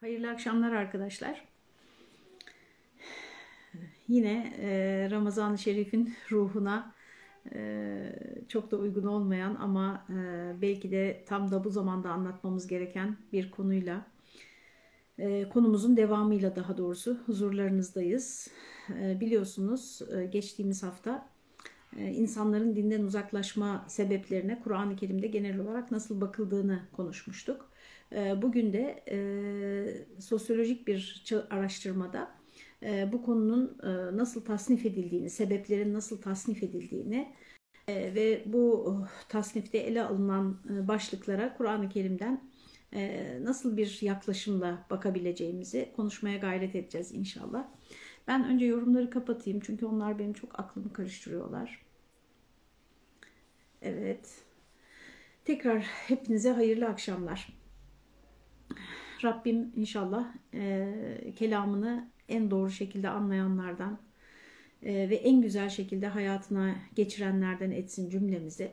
Hayırlı akşamlar arkadaşlar. Yine e, Ramazan-ı Şerif'in ruhuna e, çok da uygun olmayan ama e, belki de tam da bu zamanda anlatmamız gereken bir konuyla e, konumuzun devamıyla daha doğrusu huzurlarınızdayız. E, biliyorsunuz e, geçtiğimiz hafta e, insanların dinden uzaklaşma sebeplerine Kur'an-ı Kerim'de genel olarak nasıl bakıldığını konuşmuştuk. E, bugün de e, sosyolojik bir araştırmada bu konunun nasıl tasnif edildiğini, sebeplerin nasıl tasnif edildiğini ve bu oh, tasnifte ele alınan başlıklara Kur'an-ı Kerim'den nasıl bir yaklaşımla bakabileceğimizi konuşmaya gayret edeceğiz inşallah. Ben önce yorumları kapatayım çünkü onlar benim çok aklımı karıştırıyorlar. Evet. Tekrar hepinize hayırlı akşamlar. Rabbim inşallah e, kelamını en doğru şekilde anlayanlardan e, ve en güzel şekilde hayatına geçirenlerden etsin cümlemizi.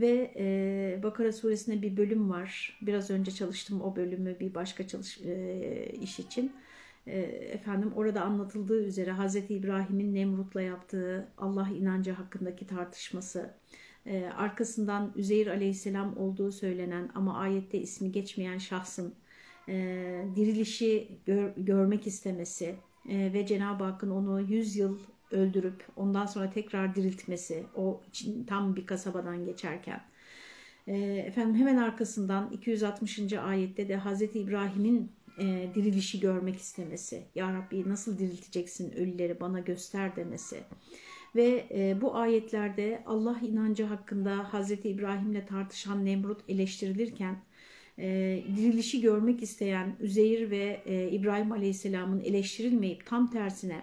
Ve e, Bakara suresinde bir bölüm var. Biraz önce çalıştım o bölümü bir başka çalış, e, iş için. E, efendim orada anlatıldığı üzere Hz. İbrahim'in Nemrut'la yaptığı Allah inancı hakkındaki tartışması, e, arkasından Üzeyir aleyhisselam olduğu söylenen ama ayette ismi geçmeyen şahsın e, dirilişi gör, görmek istemesi e, ve Cenab-ı Hakk'ın onu 100 yıl öldürüp ondan sonra tekrar diriltmesi o için tam bir kasabadan geçerken e, efendim hemen arkasından 260. ayette de Hazreti İbrahim'in e, dirilişi görmek istemesi Ya Rabbi nasıl dirilteceksin ölüleri bana göster demesi ve e, bu ayetlerde Allah inancı hakkında Hazreti İbrahim'le tartışan Nemrut eleştirilirken e, dirilişi görmek isteyen Üzeyir ve e, İbrahim Aleyhisselam'ın eleştirilmeyip tam tersine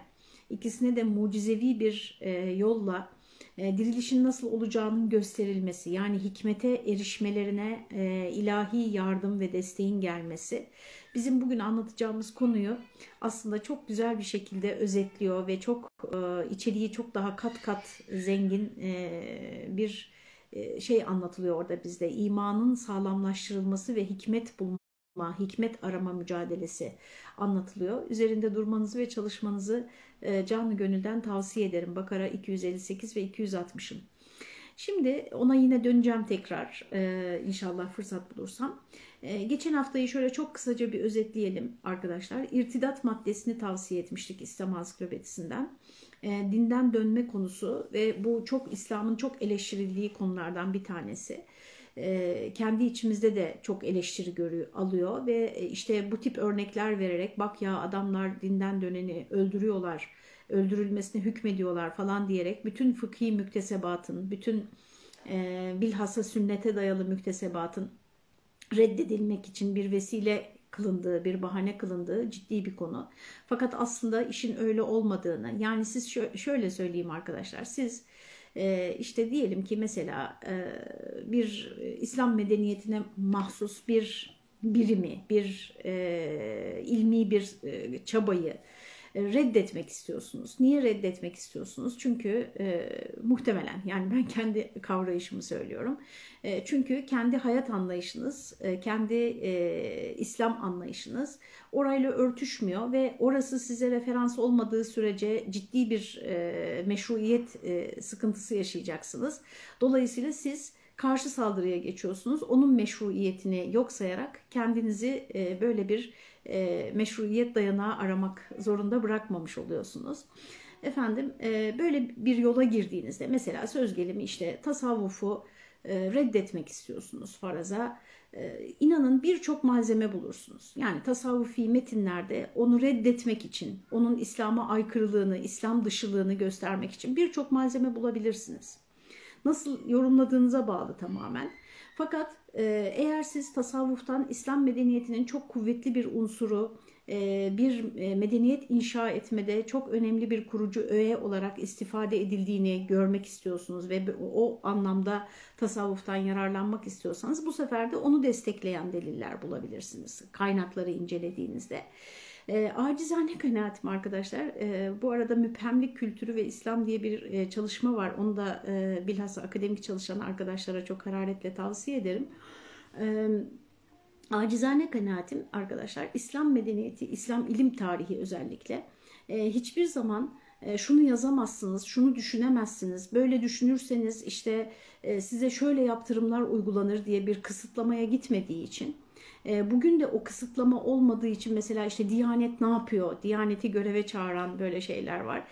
ikisine de mucizevi bir e, yolla e, dirilişin nasıl olacağının gösterilmesi yani hikmete erişmelerine e, ilahi yardım ve desteğin gelmesi bizim bugün anlatacağımız konuyu aslında çok güzel bir şekilde özetliyor ve çok e, içeriği çok daha kat kat zengin e, bir e, şey anlatılıyor orada bizde. İmanın sağlamlaştırılması ve hikmet bulma, hikmet arama mücadelesi anlatılıyor. Üzerinde durmanızı ve çalışmanızı canlı gönülden tavsiye ederim. Bakara 258 ve 260'ın. Şimdi ona yine döneceğim tekrar e, inşallah fırsat bulursam. geçen haftayı şöyle çok kısaca bir özetleyelim arkadaşlar. İrtidat maddesini tavsiye etmiştik İslam Ansiklopedisinden e, dinden dönme konusu ve bu çok İslam'ın çok eleştirildiği konulardan bir tanesi. E, kendi içimizde de çok eleştiri görüyor, alıyor ve e, işte bu tip örnekler vererek bak ya adamlar dinden döneni öldürüyorlar, öldürülmesine hükmediyorlar falan diyerek bütün fıkhi müktesebatın, bütün e, bilhassa sünnete dayalı müktesebatın reddedilmek için bir vesile kılındığı, bir bahane kılındığı ciddi bir konu. Fakat aslında işin öyle olmadığını, yani siz şöyle söyleyeyim arkadaşlar, siz e, işte diyelim ki mesela e, bir İslam medeniyetine mahsus bir birimi, bir e, ilmi bir çabayı, reddetmek istiyorsunuz. Niye reddetmek istiyorsunuz? Çünkü e, muhtemelen yani ben kendi kavrayışımı söylüyorum. E, çünkü kendi hayat anlayışınız, e, kendi e, İslam anlayışınız orayla örtüşmüyor ve orası size referans olmadığı sürece ciddi bir e, meşruiyet e, sıkıntısı yaşayacaksınız. Dolayısıyla siz karşı saldırıya geçiyorsunuz. Onun meşruiyetini yok sayarak kendinizi e, böyle bir e, meşruiyet dayanağı aramak zorunda bırakmamış oluyorsunuz. Efendim e, böyle bir yola girdiğinizde mesela söz gelimi işte tasavvufu e, reddetmek istiyorsunuz faraza. E, inanın birçok malzeme bulursunuz. Yani tasavvufi metinlerde onu reddetmek için, onun İslam'a aykırılığını, İslam dışılığını göstermek için birçok malzeme bulabilirsiniz. Nasıl yorumladığınıza bağlı tamamen. Fakat e, eğer siz tasavvuftan İslam medeniyetinin çok kuvvetli bir unsuru, e, bir e, medeniyet inşa etmede çok önemli bir kurucu öğe olarak istifade edildiğini görmek istiyorsunuz ve o anlamda tasavvuftan yararlanmak istiyorsanız bu sefer de onu destekleyen deliller bulabilirsiniz kaynakları incelediğinizde. E, acizane kanaatim arkadaşlar. E, bu arada müphemlik kültürü ve İslam diye bir e, çalışma var. Onu da e, bilhassa akademik çalışan arkadaşlara çok hararetle tavsiye ederim. E, acizane kanaatim arkadaşlar İslam medeniyeti, İslam ilim tarihi özellikle e, hiçbir zaman e, şunu yazamazsınız, şunu düşünemezsiniz, böyle düşünürseniz işte e, size şöyle yaptırımlar uygulanır diye bir kısıtlamaya gitmediği için e, bugün de o kısıtlama olmadığı için mesela işte Diyanet ne yapıyor? Diyaneti göreve çağıran böyle şeyler var.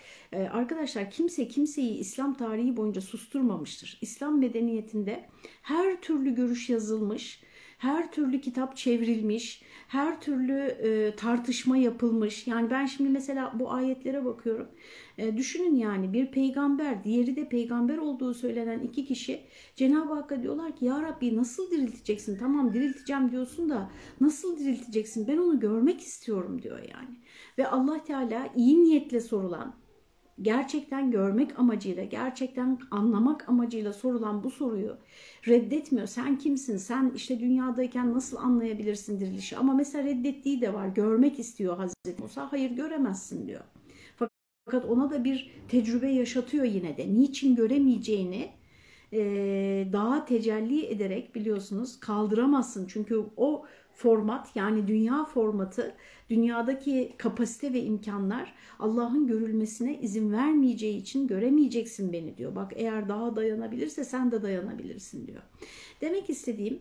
Arkadaşlar kimse kimseyi İslam tarihi boyunca susturmamıştır. İslam medeniyetinde her türlü görüş yazılmış, her türlü kitap çevrilmiş, her türlü e, tartışma yapılmış. Yani ben şimdi mesela bu ayetlere bakıyorum. E, düşünün yani bir peygamber, diğeri de peygamber olduğu söylenen iki kişi Cenab-ı Hakk'a diyorlar ki Ya Rabbi nasıl dirilteceksin? Tamam dirilteceğim diyorsun da nasıl dirilteceksin? Ben onu görmek istiyorum diyor yani. Ve Allah Teala iyi niyetle sorulan gerçekten görmek amacıyla, gerçekten anlamak amacıyla sorulan bu soruyu reddetmiyor. Sen kimsin? Sen işte dünyadayken nasıl anlayabilirsin dirilişi? Ama mesela reddettiği de var. Görmek istiyor Hazreti Musa. Hayır göremezsin diyor. Fakat ona da bir tecrübe yaşatıyor yine de. Niçin göremeyeceğini daha tecelli ederek biliyorsunuz kaldıramazsın. Çünkü o format yani dünya formatı, dünyadaki kapasite ve imkanlar Allah'ın görülmesine izin vermeyeceği için göremeyeceksin beni diyor. Bak eğer daha dayanabilirse sen de dayanabilirsin diyor. Demek istediğim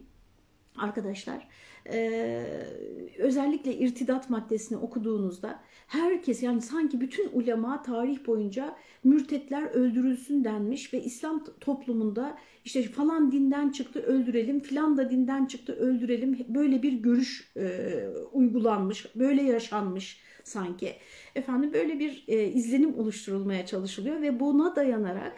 arkadaşlar özellikle irtidat maddesini okuduğunuzda herkes yani sanki bütün ulema tarih boyunca mürtetler öldürülsün denmiş ve İslam toplumunda işte falan dinden çıktı öldürelim filan da dinden çıktı öldürelim böyle bir görüş e, uygulanmış böyle yaşanmış sanki. Efendim böyle bir e, izlenim oluşturulmaya çalışılıyor ve buna dayanarak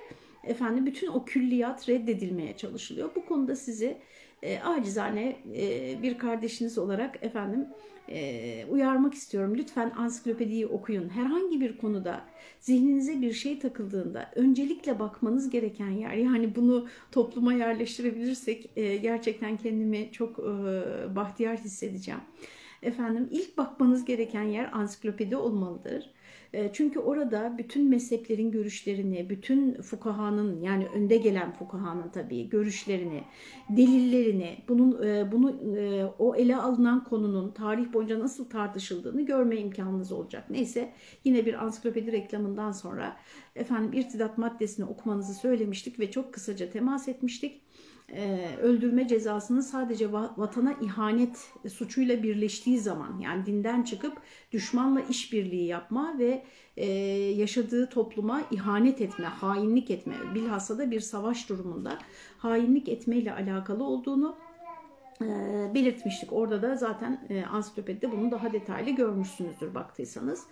efendim bütün o külliyat reddedilmeye çalışılıyor. Bu konuda sizi e, acizane e, bir kardeşiniz olarak efendim e, uyarmak istiyorum. Lütfen ansiklopediyi okuyun. Herhangi bir konuda zihninize bir şey takıldığında öncelikle bakmanız gereken yer. Yani bunu topluma yerleştirebilirsek e, gerçekten kendimi çok e, bahtiyar hissedeceğim. Efendim ilk bakmanız gereken yer ansiklopedi olmalıdır. E, çünkü orada bütün mezheplerin görüşlerini, bütün fukahanın yani önde gelen fukahanın tabii görüşlerini, delillerini, bunun e, bunu e, o ele alınan konunun tarih boyunca nasıl tartışıldığını görme imkanınız olacak. Neyse yine bir ansiklopedi reklamından sonra efendim irtidat maddesini okumanızı söylemiştik ve çok kısaca temas etmiştik. E, öldürme cezasının sadece vatana ihanet suçuyla birleştiği zaman yani dinden çıkıp düşmanla işbirliği yapma ve e, yaşadığı topluma ihanet etme, hainlik etme, bilhassa da bir savaş durumunda hainlik etmeyle alakalı olduğunu e, belirtmiştik. Orada da zaten ansiklopedide bunu daha detaylı görmüşsünüzdür baktıysanız.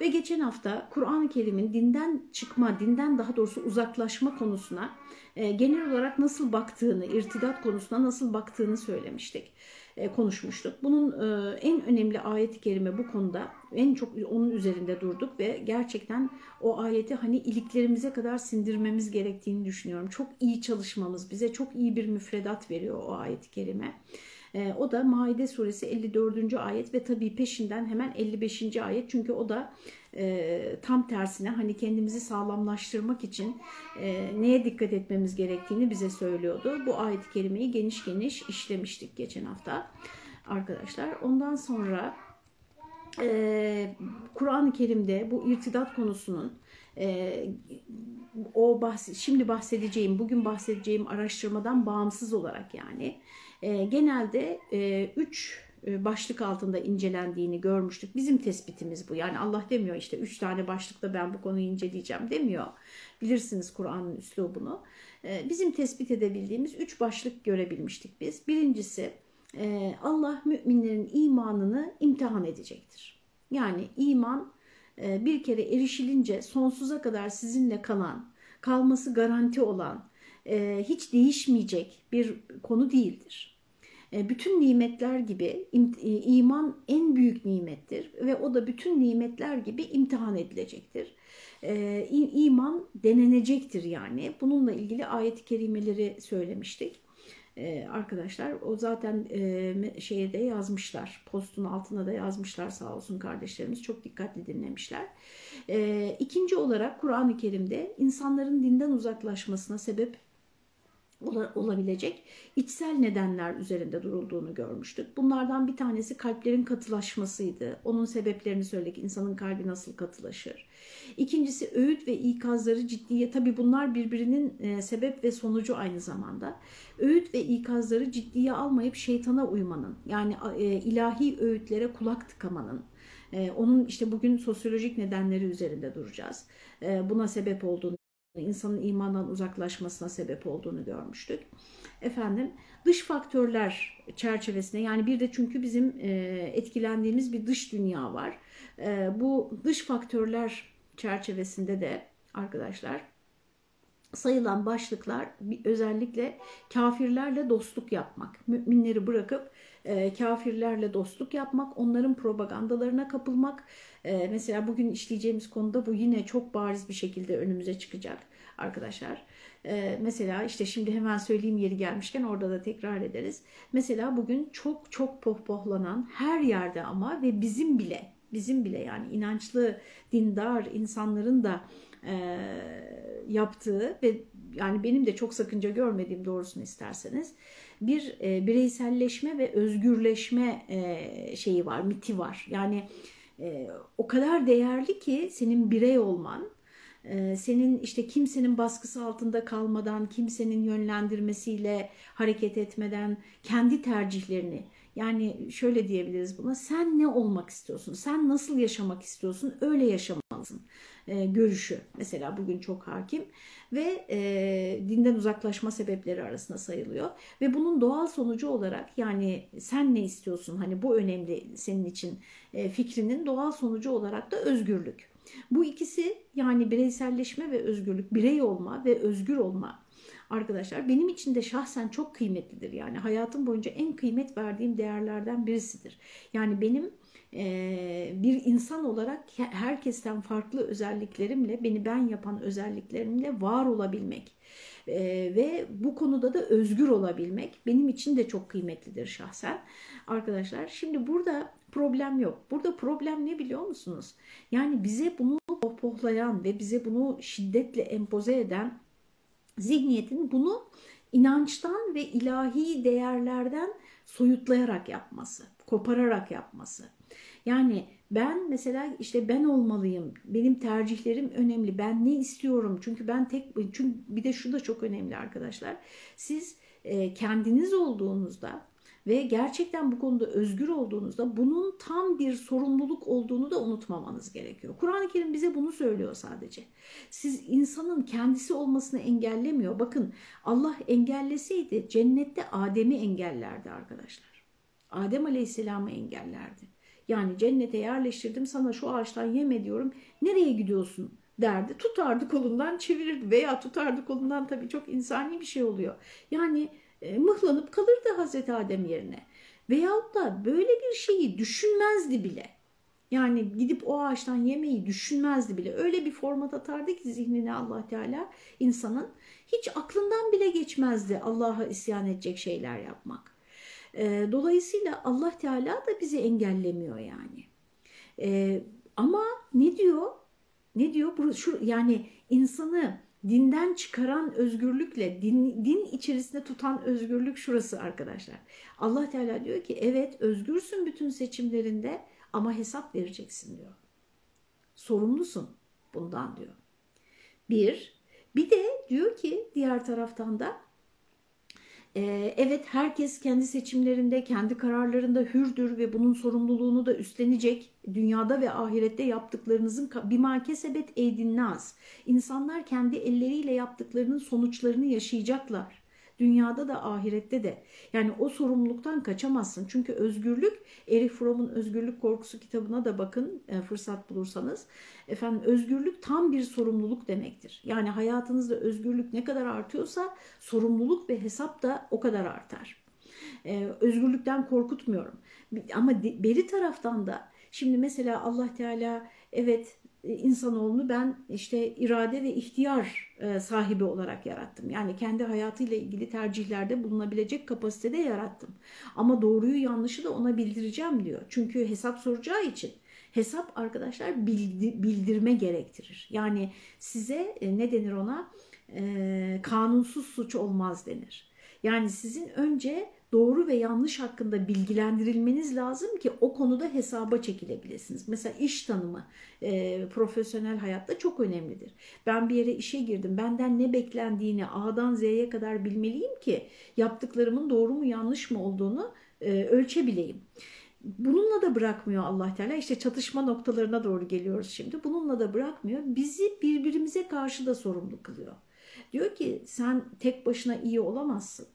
Ve geçen hafta Kur'an-ı Kerim'in dinden çıkma, dinden daha doğrusu uzaklaşma konusuna e, genel olarak nasıl baktığını, irtidat konusuna nasıl baktığını söylemiştik, e, konuşmuştuk. Bunun e, en önemli ayet-i kerime bu konuda en çok onun üzerinde durduk ve gerçekten o ayeti hani iliklerimize kadar sindirmemiz gerektiğini düşünüyorum. Çok iyi çalışmamız bize çok iyi bir müfredat veriyor o ayet-i kerime. E, o da Maide suresi 54. ayet ve tabii peşinden hemen 55. ayet. Çünkü o da e, tam tersine hani kendimizi sağlamlaştırmak için e, neye dikkat etmemiz gerektiğini bize söylüyordu. Bu ayet-i kerimeyi geniş geniş işlemiştik geçen hafta arkadaşlar. Ondan sonra e, Kur'an-ı Kerim'de bu irtidat konusunun o bahs şimdi bahsedeceğim, bugün bahsedeceğim araştırmadan bağımsız olarak yani e, genelde e, üç e, başlık altında incelendiğini görmüştük. Bizim tespitimiz bu. Yani Allah demiyor işte üç tane başlıkta ben bu konuyu inceleyeceğim demiyor. Bilirsiniz Kur'an'ın üslubunu. E, bizim tespit edebildiğimiz üç başlık görebilmiştik biz. Birincisi e, Allah müminlerin imanını imtihan edecektir. Yani iman bir kere erişilince sonsuza kadar sizinle kalan, kalması garanti olan, hiç değişmeyecek bir konu değildir. E, bütün nimetler gibi e, iman en büyük nimettir ve o da bütün nimetler gibi imtihan edilecektir. E, iman denenecektir yani. Bununla ilgili ayet-i kerimeleri söylemiştik. Arkadaşlar o zaten şeyde yazmışlar. Postun altına da yazmışlar sağ olsun kardeşlerimiz. Çok dikkatli dinlemişler. İkinci olarak Kur'an-ı Kerim'de insanların dinden uzaklaşmasına sebep olabilecek içsel nedenler üzerinde durulduğunu görmüştük. Bunlardan bir tanesi kalplerin katılaşmasıydı. Onun sebeplerini söyledik. İnsanın kalbi nasıl katılaşır? İkincisi öğüt ve ikazları ciddiye. Tabi bunlar birbirinin e, sebep ve sonucu aynı zamanda. Öğüt ve ikazları ciddiye almayıp şeytana uymanın yani e, ilahi öğütlere kulak tıkamanın. E, onun işte bugün sosyolojik nedenleri üzerinde duracağız. Buna sebep olduğunu insanın imandan uzaklaşmasına sebep olduğunu görmüştük. Efendim dış faktörler çerçevesinde yani bir de çünkü bizim e, etkilendiğimiz bir dış dünya var. E, bu dış faktörler çerçevesinde de arkadaşlar sayılan başlıklar özellikle kafirlerle dostluk yapmak, müminleri bırakıp e, kafirlerle dostluk yapmak, onların propagandalarına kapılmak. Mesela bugün işleyeceğimiz konuda bu yine çok bariz bir şekilde önümüze çıkacak arkadaşlar. E, mesela işte şimdi hemen söyleyeyim yeri gelmişken orada da tekrar ederiz. Mesela bugün çok çok pohpohlanan her yerde ama ve bizim bile bizim bile yani inançlı dindar insanların da e, yaptığı ve yani benim de çok sakınca görmediğim doğrusunu isterseniz bir e, bireyselleşme ve özgürleşme e, şeyi var, miti var. Yani e, o kadar değerli ki senin birey olman, senin işte kimsenin baskısı altında kalmadan, kimsenin yönlendirmesiyle hareket etmeden kendi tercihlerini yani şöyle diyebiliriz buna sen ne olmak istiyorsun, sen nasıl yaşamak istiyorsun öyle yaşamalısın e, görüşü mesela bugün çok hakim ve e, dinden uzaklaşma sebepleri arasında sayılıyor ve bunun doğal sonucu olarak yani sen ne istiyorsun hani bu önemli senin için e, fikrinin doğal sonucu olarak da özgürlük. Bu ikisi yani bireyselleşme ve özgürlük, birey olma ve özgür olma arkadaşlar benim için de şahsen çok kıymetlidir. Yani hayatım boyunca en kıymet verdiğim değerlerden birisidir. Yani benim e, bir insan olarak herkesten farklı özelliklerimle, beni ben yapan özelliklerimle var olabilmek e, ve bu konuda da özgür olabilmek benim için de çok kıymetlidir şahsen. Arkadaşlar şimdi burada problem yok. Burada problem ne biliyor musunuz? Yani bize bunu pohpohlayan ve bize bunu şiddetle empoze eden zihniyetin bunu inançtan ve ilahi değerlerden soyutlayarak yapması, kopararak yapması. Yani ben mesela işte ben olmalıyım, benim tercihlerim önemli, ben ne istiyorum? Çünkü ben tek, çünkü bir de şu da çok önemli arkadaşlar. Siz e, kendiniz olduğunuzda ve gerçekten bu konuda özgür olduğunuzda bunun tam bir sorumluluk olduğunu da unutmamanız gerekiyor. Kur'an-ı Kerim bize bunu söylüyor sadece. Siz insanın kendisi olmasını engellemiyor. Bakın Allah engelleseydi cennette Adem'i engellerdi arkadaşlar. Adem Aleyhisselam'ı engellerdi. Yani cennete yerleştirdim sana şu ağaçtan yeme diyorum. Nereye gidiyorsun derdi. Tutardı kolundan çevirirdi veya tutardı kolundan tabii çok insani bir şey oluyor. Yani e, mıhlanıp kalırdı Hazreti Adem yerine. Veyahut da böyle bir şeyi düşünmezdi bile. Yani gidip o ağaçtan yemeyi düşünmezdi bile. Öyle bir format atardı ki zihnine allah Teala insanın hiç aklından bile geçmezdi Allah'a isyan edecek şeyler yapmak. E, dolayısıyla Allah Teala da bizi engellemiyor yani. E, ama ne diyor? Ne diyor? Şu, yani insanı dinden çıkaran özgürlükle din, din içerisinde tutan özgürlük şurası arkadaşlar. Allah Teala diyor ki evet özgürsün bütün seçimlerinde ama hesap vereceksin diyor. Sorumlusun bundan diyor. Bir, bir de diyor ki diğer taraftan da evet herkes kendi seçimlerinde, kendi kararlarında hürdür ve bunun sorumluluğunu da üstlenecek. Dünyada ve ahirette yaptıklarınızın bima kesebet eydinnas. İnsanlar kendi elleriyle yaptıklarının sonuçlarını yaşayacaklar. Dünyada da ahirette de. Yani o sorumluluktan kaçamazsın. Çünkü özgürlük, Erich Fromm'un Özgürlük Korkusu kitabına da bakın e, fırsat bulursanız. Efendim özgürlük tam bir sorumluluk demektir. Yani hayatınızda özgürlük ne kadar artıyorsa sorumluluk ve hesap da o kadar artar. Ee, özgürlükten korkutmuyorum. Ama beri taraftan da şimdi mesela Allah Teala evet e, insanoğlunu ben işte irade ve ihtiyar e, sahibi olarak yarattım. Yani kendi hayatıyla ilgili tercihlerde bulunabilecek kapasitede yarattım. Ama doğruyu yanlışı da ona bildireceğim diyor. Çünkü hesap soracağı için hesap arkadaşlar bildirme gerektirir. Yani size e, ne denir ona? e, kanunsuz suç olmaz denir. Yani sizin önce doğru ve yanlış hakkında bilgilendirilmeniz lazım ki o konuda hesaba çekilebilirsiniz. Mesela iş tanımı e, profesyonel hayatta çok önemlidir. Ben bir yere işe girdim. Benden ne beklendiğini A'dan Z'ye kadar bilmeliyim ki yaptıklarımın doğru mu yanlış mı olduğunu e, ölçebileyim. Bununla da bırakmıyor allah Teala. İşte çatışma noktalarına doğru geliyoruz şimdi. Bununla da bırakmıyor. Bizi birbirimize karşı da sorumlu kılıyor. Diyor ki sen tek başına iyi olamazsın.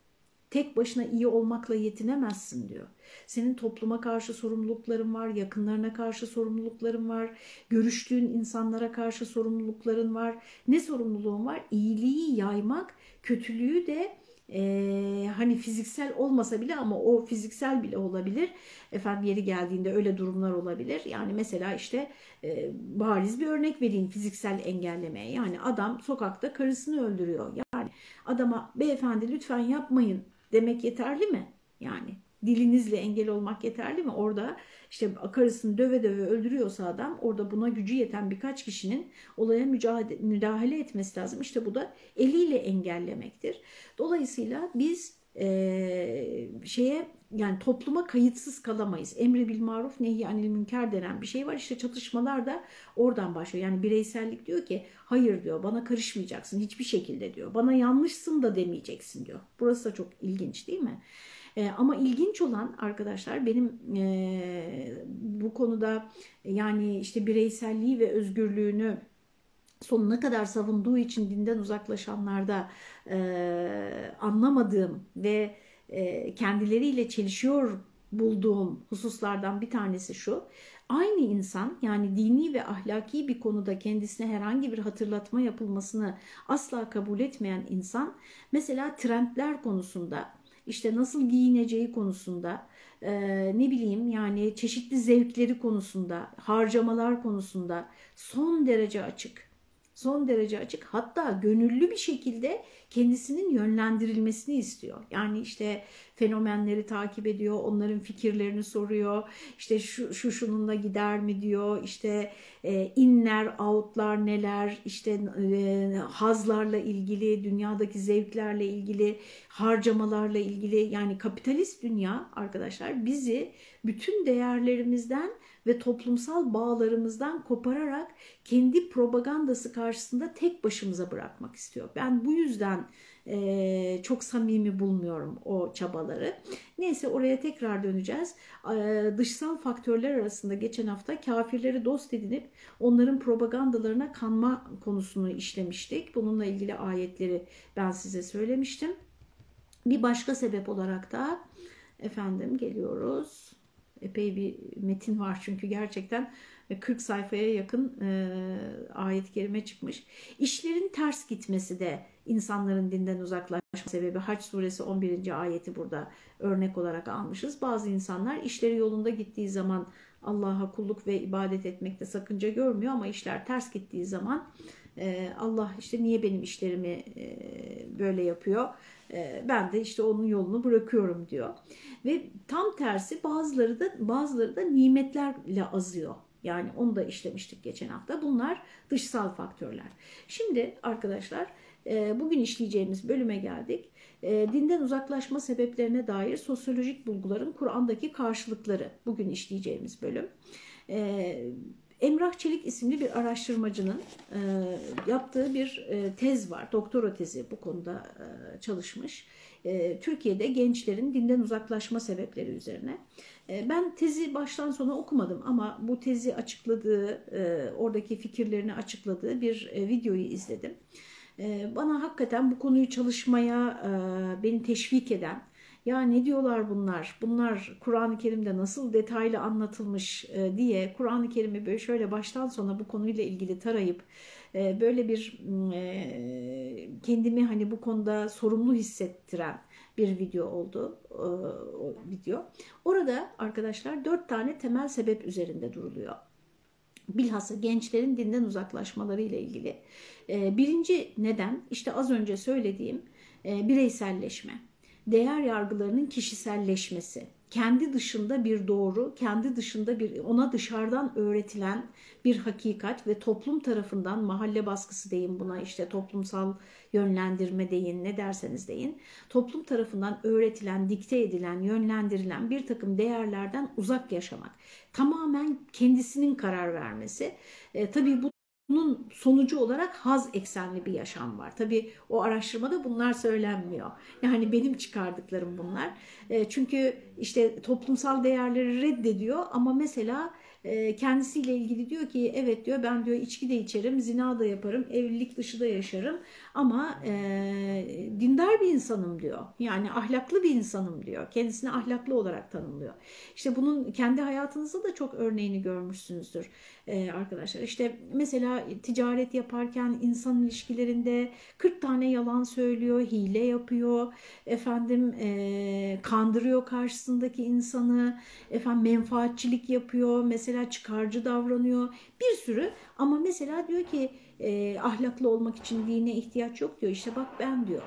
Tek başına iyi olmakla yetinemezsin diyor. Senin topluma karşı sorumlulukların var, yakınlarına karşı sorumlulukların var, görüştüğün insanlara karşı sorumlulukların var. Ne sorumluluğun var? İyiliği yaymak, kötülüğü de e, hani fiziksel olmasa bile ama o fiziksel bile olabilir. Efendim yeri geldiğinde öyle durumlar olabilir. Yani mesela işte e, bariz bir örnek vereyim fiziksel engellemeye. Yani adam sokakta karısını öldürüyor. Yani adama beyefendi lütfen yapmayın demek yeterli mi? Yani dilinizle engel olmak yeterli mi? Orada işte karısını döve döve öldürüyorsa adam orada buna gücü yeten birkaç kişinin olaya müdahale etmesi lazım. İşte bu da eliyle engellemektir. Dolayısıyla biz e, şeye yani topluma kayıtsız kalamayız. Emri bil maruf nehi anil münker denen bir şey var. İşte çatışmalar da oradan başlıyor. Yani bireysellik diyor ki hayır diyor bana karışmayacaksın hiçbir şekilde diyor. Bana yanlışsın da demeyeceksin diyor. Burası da çok ilginç değil mi? E, ama ilginç olan arkadaşlar benim e, bu konuda yani işte bireyselliği ve özgürlüğünü sonuna kadar savunduğu için dinden uzaklaşanlarda e, anlamadığım ve e, kendileriyle çelişiyor bulduğum hususlardan bir tanesi şu. Aynı insan yani dini ve ahlaki bir konuda kendisine herhangi bir hatırlatma yapılmasını asla kabul etmeyen insan mesela trendler konusunda işte nasıl giyineceği konusunda e, ne bileyim yani çeşitli zevkleri konusunda harcamalar konusunda son derece açık son derece açık hatta gönüllü bir şekilde kendisinin yönlendirilmesini istiyor. Yani işte fenomenleri takip ediyor, onların fikirlerini soruyor. İşte şu, şu şununla gider mi diyor. İşte e, inler, outlar neler, işte e, hazlarla ilgili, dünyadaki zevklerle ilgili, harcamalarla ilgili yani kapitalist dünya arkadaşlar bizi bütün değerlerimizden ve toplumsal bağlarımızdan kopararak kendi propagandası karşısında tek başımıza bırakmak istiyor. Ben bu yüzden e, çok samimi bulmuyorum o çabaları. Neyse oraya tekrar döneceğiz. E, dışsal faktörler arasında geçen hafta kafirleri dost edinip onların propagandalarına kanma konusunu işlemiştik. Bununla ilgili ayetleri ben size söylemiştim. Bir başka sebep olarak da efendim geliyoruz epey bir metin var çünkü gerçekten 40 sayfaya yakın e, ayet kerime çıkmış. İşlerin ters gitmesi de insanların dinden uzaklaşma sebebi. Haç suresi 11. ayeti burada örnek olarak almışız. Bazı insanlar işleri yolunda gittiği zaman Allah'a kulluk ve ibadet etmekte sakınca görmüyor ama işler ters gittiği zaman e, Allah işte niye benim işlerimi e, böyle yapıyor? E, ben de işte onun yolunu bırakıyorum diyor. Ve tam tersi bazıları da bazıları da nimetlerle azıyor. Yani onu da işlemiştik geçen hafta. Bunlar dışsal faktörler. Şimdi arkadaşlar bugün işleyeceğimiz bölüme geldik. Dinden uzaklaşma sebeplerine dair sosyolojik bulguların Kur'an'daki karşılıkları bugün işleyeceğimiz bölüm. Emrah Çelik isimli bir araştırmacının e, yaptığı bir e, tez var. Doktora tezi bu konuda e, çalışmış. E, Türkiye'de gençlerin dinden uzaklaşma sebepleri üzerine. E, ben tezi baştan sona okumadım ama bu tezi açıkladığı, e, oradaki fikirlerini açıkladığı bir e, videoyu izledim. E, bana hakikaten bu konuyu çalışmaya e, beni teşvik eden, ya ne diyorlar bunlar, bunlar Kur'an-ı Kerim'de nasıl detaylı anlatılmış e, diye Kur'an-ı Kerim'i böyle şöyle baştan sona bu konuyla ilgili tarayıp e, böyle bir e, kendimi hani bu konuda sorumlu hissettiren bir video oldu o video. Orada arkadaşlar dört tane temel sebep üzerinde duruluyor. Bilhassa gençlerin dinden uzaklaşmaları ile ilgili. Birinci neden işte az önce söylediğim bireyselleşme değer yargılarının kişiselleşmesi, kendi dışında bir doğru, kendi dışında bir ona dışarıdan öğretilen bir hakikat ve toplum tarafından mahalle baskısı deyin buna işte toplumsal yönlendirme deyin ne derseniz deyin. Toplum tarafından öğretilen, dikte edilen, yönlendirilen bir takım değerlerden uzak yaşamak. Tamamen kendisinin karar vermesi. E, tabii bu bunun sonucu olarak haz eksenli bir yaşam var. Tabii o araştırmada bunlar söylenmiyor. Yani benim çıkardıklarım bunlar. E, çünkü işte toplumsal değerleri reddediyor ama mesela e, kendisiyle ilgili diyor ki evet diyor ben diyor içki de içerim, zina da yaparım, evlilik dışı da yaşarım ama e, dindar bir insanım diyor. Yani ahlaklı bir insanım diyor. Kendisini ahlaklı olarak tanımlıyor. İşte bunun kendi hayatınızda da çok örneğini görmüşsünüzdür e, arkadaşlar. İşte mesela ticaret yaparken insan ilişkilerinde 40 tane yalan söylüyor, hile yapıyor, efendim e, kandırıyor karşısındaki insanı, efendim menfaatçilik yapıyor, mesela çıkarcı davranıyor, bir sürü ama mesela diyor ki e, ahlaklı olmak için dine ihtiyaç yok diyor. İşte bak ben diyor.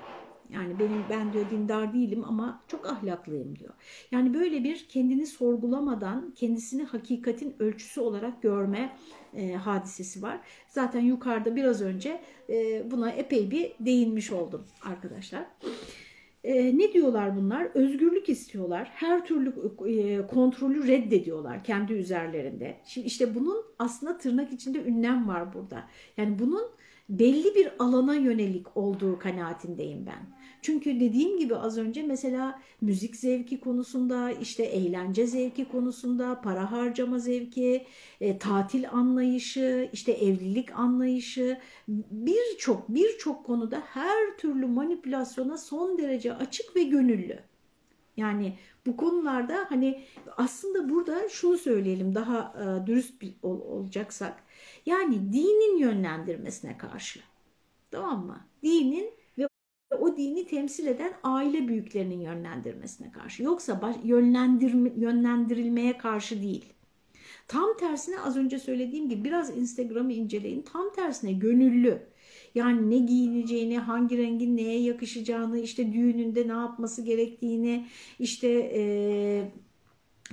Yani benim ben diyor dindar değilim ama çok ahlaklıyım diyor. Yani böyle bir kendini sorgulamadan kendisini hakikatin ölçüsü olarak görme e, hadisesi var. Zaten yukarıda biraz önce e, buna epey bir değinmiş oldum arkadaşlar. E, ne diyorlar bunlar? Özgürlük istiyorlar. Her türlü e, kontrolü reddediyorlar kendi üzerlerinde. Şimdi işte bunun aslında tırnak içinde ünlem var burada. Yani bunun belli bir alana yönelik olduğu kanaatindeyim ben. Çünkü dediğim gibi az önce mesela müzik zevki konusunda, işte eğlence zevki konusunda, para harcama zevki, e, tatil anlayışı, işte evlilik anlayışı birçok birçok konuda her türlü manipülasyona son derece açık ve gönüllü. Yani bu konularda hani aslında burada şunu söyleyelim daha e, dürüst bir, ol, olacaksak. Yani dinin yönlendirmesine karşı. Tamam mı? Dinin o dini temsil eden aile büyüklerinin yönlendirmesine karşı. Yoksa baş, yönlendirme, yönlendirilmeye karşı değil. Tam tersine az önce söylediğim gibi biraz Instagram'ı inceleyin. Tam tersine gönüllü. Yani ne giyineceğini, hangi rengin neye yakışacağını, işte düğününde ne yapması gerektiğini, işte e,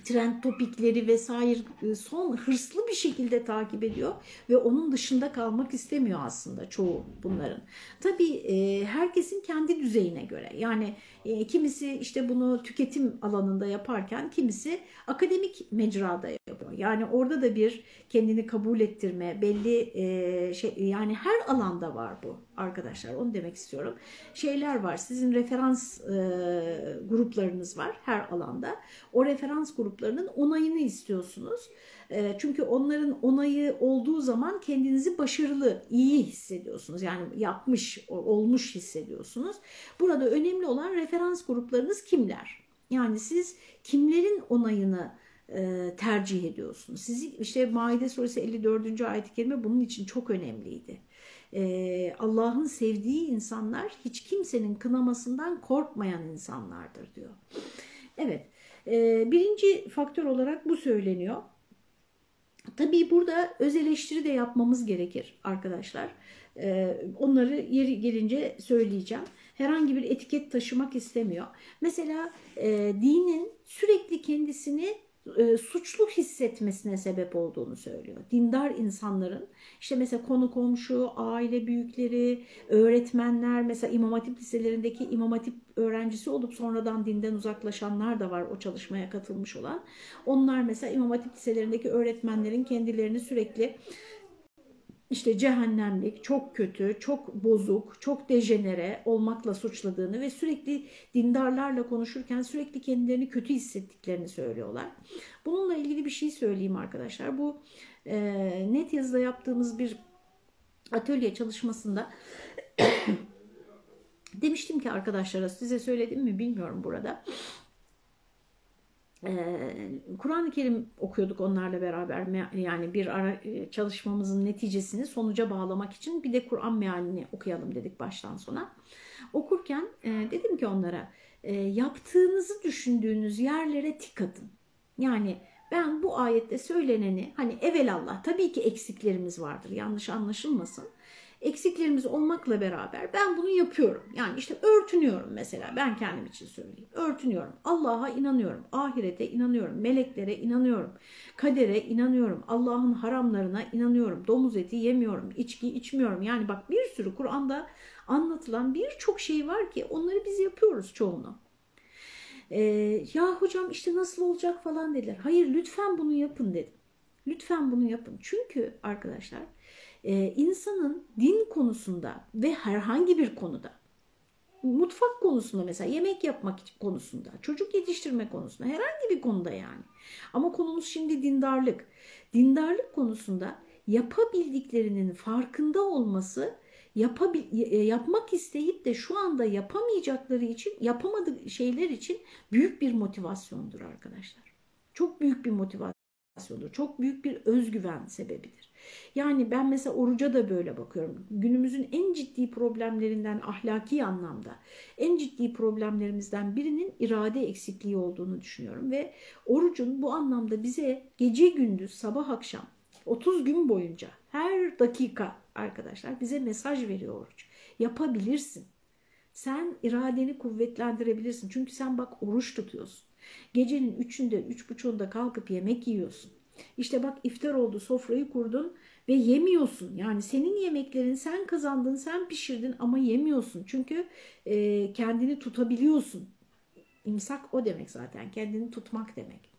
trend topikleri vesaire son hırslı bir şekilde takip ediyor ve onun dışında kalmak istemiyor aslında çoğu bunların. Tabii e, herkesin kendi düzeyine göre yani e, kimisi işte bunu tüketim alanında yaparken kimisi akademik mecrada yapıyor. Yani orada da bir kendini kabul ettirme belli e, şey yani her alanda var bu arkadaşlar onu demek istiyorum. Şeyler var sizin referans e, gruplarınız var her alanda. O referans gruplarının onayını istiyorsunuz. E, çünkü onların onayı olduğu zaman kendinizi başarılı, iyi hissediyorsunuz. Yani yapmış, olmuş hissediyorsunuz. Burada önemli olan referans gruplarınız kimler? Yani siz kimlerin onayını e, tercih ediyorsunuz? Sizi işte Maide suresi 54. ayet-i kerime bunun için çok önemliydi. Allah'ın sevdiği insanlar hiç kimsenin kınamasından korkmayan insanlardır diyor. Evet. Birinci faktör olarak bu söyleniyor. Tabii burada öz eleştiri de yapmamız gerekir arkadaşlar. Onları yeri gelince söyleyeceğim. Herhangi bir etiket taşımak istemiyor. Mesela dinin sürekli kendisini e, suçlu hissetmesine sebep olduğunu söylüyor. Dindar insanların işte mesela konu komşu, aile büyükleri, öğretmenler mesela İmam Hatip liselerindeki İmam Hatip öğrencisi olup sonradan dinden uzaklaşanlar da var o çalışmaya katılmış olan. Onlar mesela İmam Hatip liselerindeki öğretmenlerin kendilerini sürekli işte cehennemlik, çok kötü, çok bozuk, çok dejenere olmakla suçladığını ve sürekli dindarlarla konuşurken sürekli kendilerini kötü hissettiklerini söylüyorlar. Bununla ilgili bir şey söyleyeyim arkadaşlar. Bu e, net yazıda yaptığımız bir atölye çalışmasında demiştim ki arkadaşlara size söyledim mi bilmiyorum burada. Kur'an-ı Kerim okuyorduk onlarla beraber yani bir ara çalışmamızın neticesini sonuca bağlamak için bir de Kur'an mealini okuyalım dedik baştan sona. Okurken dedim ki onlara yaptığınızı düşündüğünüz yerlere tik atın. Yani ben bu ayette söyleneni hani evelallah tabii ki eksiklerimiz vardır yanlış anlaşılmasın. Eksiklerimiz olmakla beraber ben bunu yapıyorum. Yani işte örtünüyorum mesela ben kendim için söyleyeyim. Örtünüyorum. Allah'a inanıyorum. Ahirete inanıyorum. Meleklere inanıyorum. Kadere inanıyorum. Allah'ın haramlarına inanıyorum. Domuz eti yemiyorum. içki içmiyorum. Yani bak bir sürü Kur'an'da anlatılan birçok şey var ki onları biz yapıyoruz çoğunu. Ee, ya hocam işte nasıl olacak falan dediler. Hayır lütfen bunu yapın dedim. Lütfen bunu yapın. Çünkü arkadaşlar e, insanın din konusunda ve herhangi bir konuda mutfak konusunda mesela yemek yapmak konusunda, çocuk yetiştirme konusunda herhangi bir konuda yani. Ama konumuz şimdi dindarlık. Dindarlık konusunda yapabildiklerinin farkında olması yapabil, e, yapmak isteyip de şu anda yapamayacakları için yapamadığı şeyler için büyük bir motivasyondur arkadaşlar. Çok büyük bir motivasyondur. Çok büyük bir özgüven sebebidir. Yani ben mesela oruca da böyle bakıyorum. Günümüzün en ciddi problemlerinden ahlaki anlamda en ciddi problemlerimizden birinin irade eksikliği olduğunu düşünüyorum. Ve orucun bu anlamda bize gece gündüz sabah akşam 30 gün boyunca her dakika arkadaşlar bize mesaj veriyor oruç. Yapabilirsin. Sen iradeni kuvvetlendirebilirsin. Çünkü sen bak oruç tutuyorsun. Gecenin üçünde, üç buçuğunda kalkıp yemek yiyorsun. İşte bak iftar oldu, sofrayı kurdun ve yemiyorsun. Yani senin yemeklerin sen kazandın, sen pişirdin ama yemiyorsun. Çünkü e, kendini tutabiliyorsun. İmsak o demek zaten. Kendini tutmak demek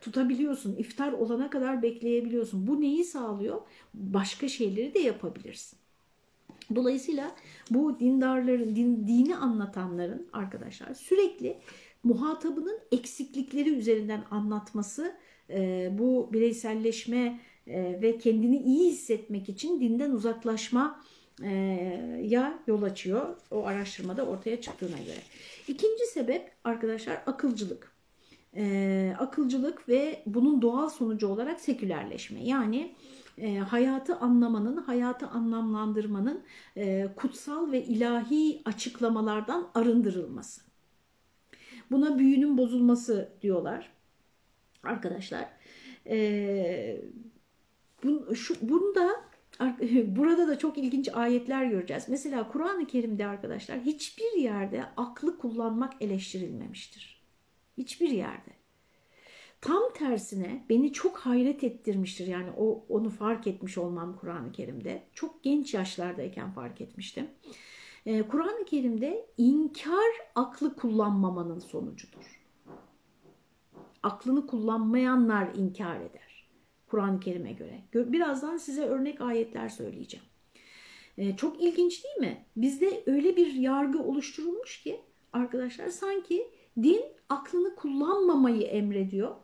tutabiliyorsun. İftar olana kadar bekleyebiliyorsun. Bu neyi sağlıyor? Başka şeyleri de yapabilirsin. Dolayısıyla bu dindarların, din, dini anlatanların arkadaşlar sürekli muhatabının eksiklikleri üzerinden anlatması bu bireyselleşme ve kendini iyi hissetmek için dinden uzaklaşma ya yol açıyor o araştırmada ortaya çıktığına göre. İkinci sebep arkadaşlar akılcılık e, akılcılık ve bunun doğal sonucu olarak sekülerleşme. Yani e, hayatı anlamanın, hayatı anlamlandırmanın e, kutsal ve ilahi açıklamalardan arındırılması. Buna büyünün bozulması diyorlar arkadaşlar. E, bu, şu, bunda burada da çok ilginç ayetler göreceğiz. Mesela Kur'an-ı Kerim'de arkadaşlar hiçbir yerde aklı kullanmak eleştirilmemiştir. Hiçbir yerde. Tam tersine beni çok hayret ettirmiştir. Yani o onu fark etmiş olmam Kur'an-ı Kerim'de. Çok genç yaşlardayken fark etmiştim. Ee, Kur'an-ı Kerim'de inkar aklı kullanmamanın sonucudur. Aklını kullanmayanlar inkar eder. Kur'an-ı Kerim'e göre. Birazdan size örnek ayetler söyleyeceğim. Ee, çok ilginç değil mi? Bizde öyle bir yargı oluşturulmuş ki arkadaşlar sanki din aklını kullanmamayı emrediyor.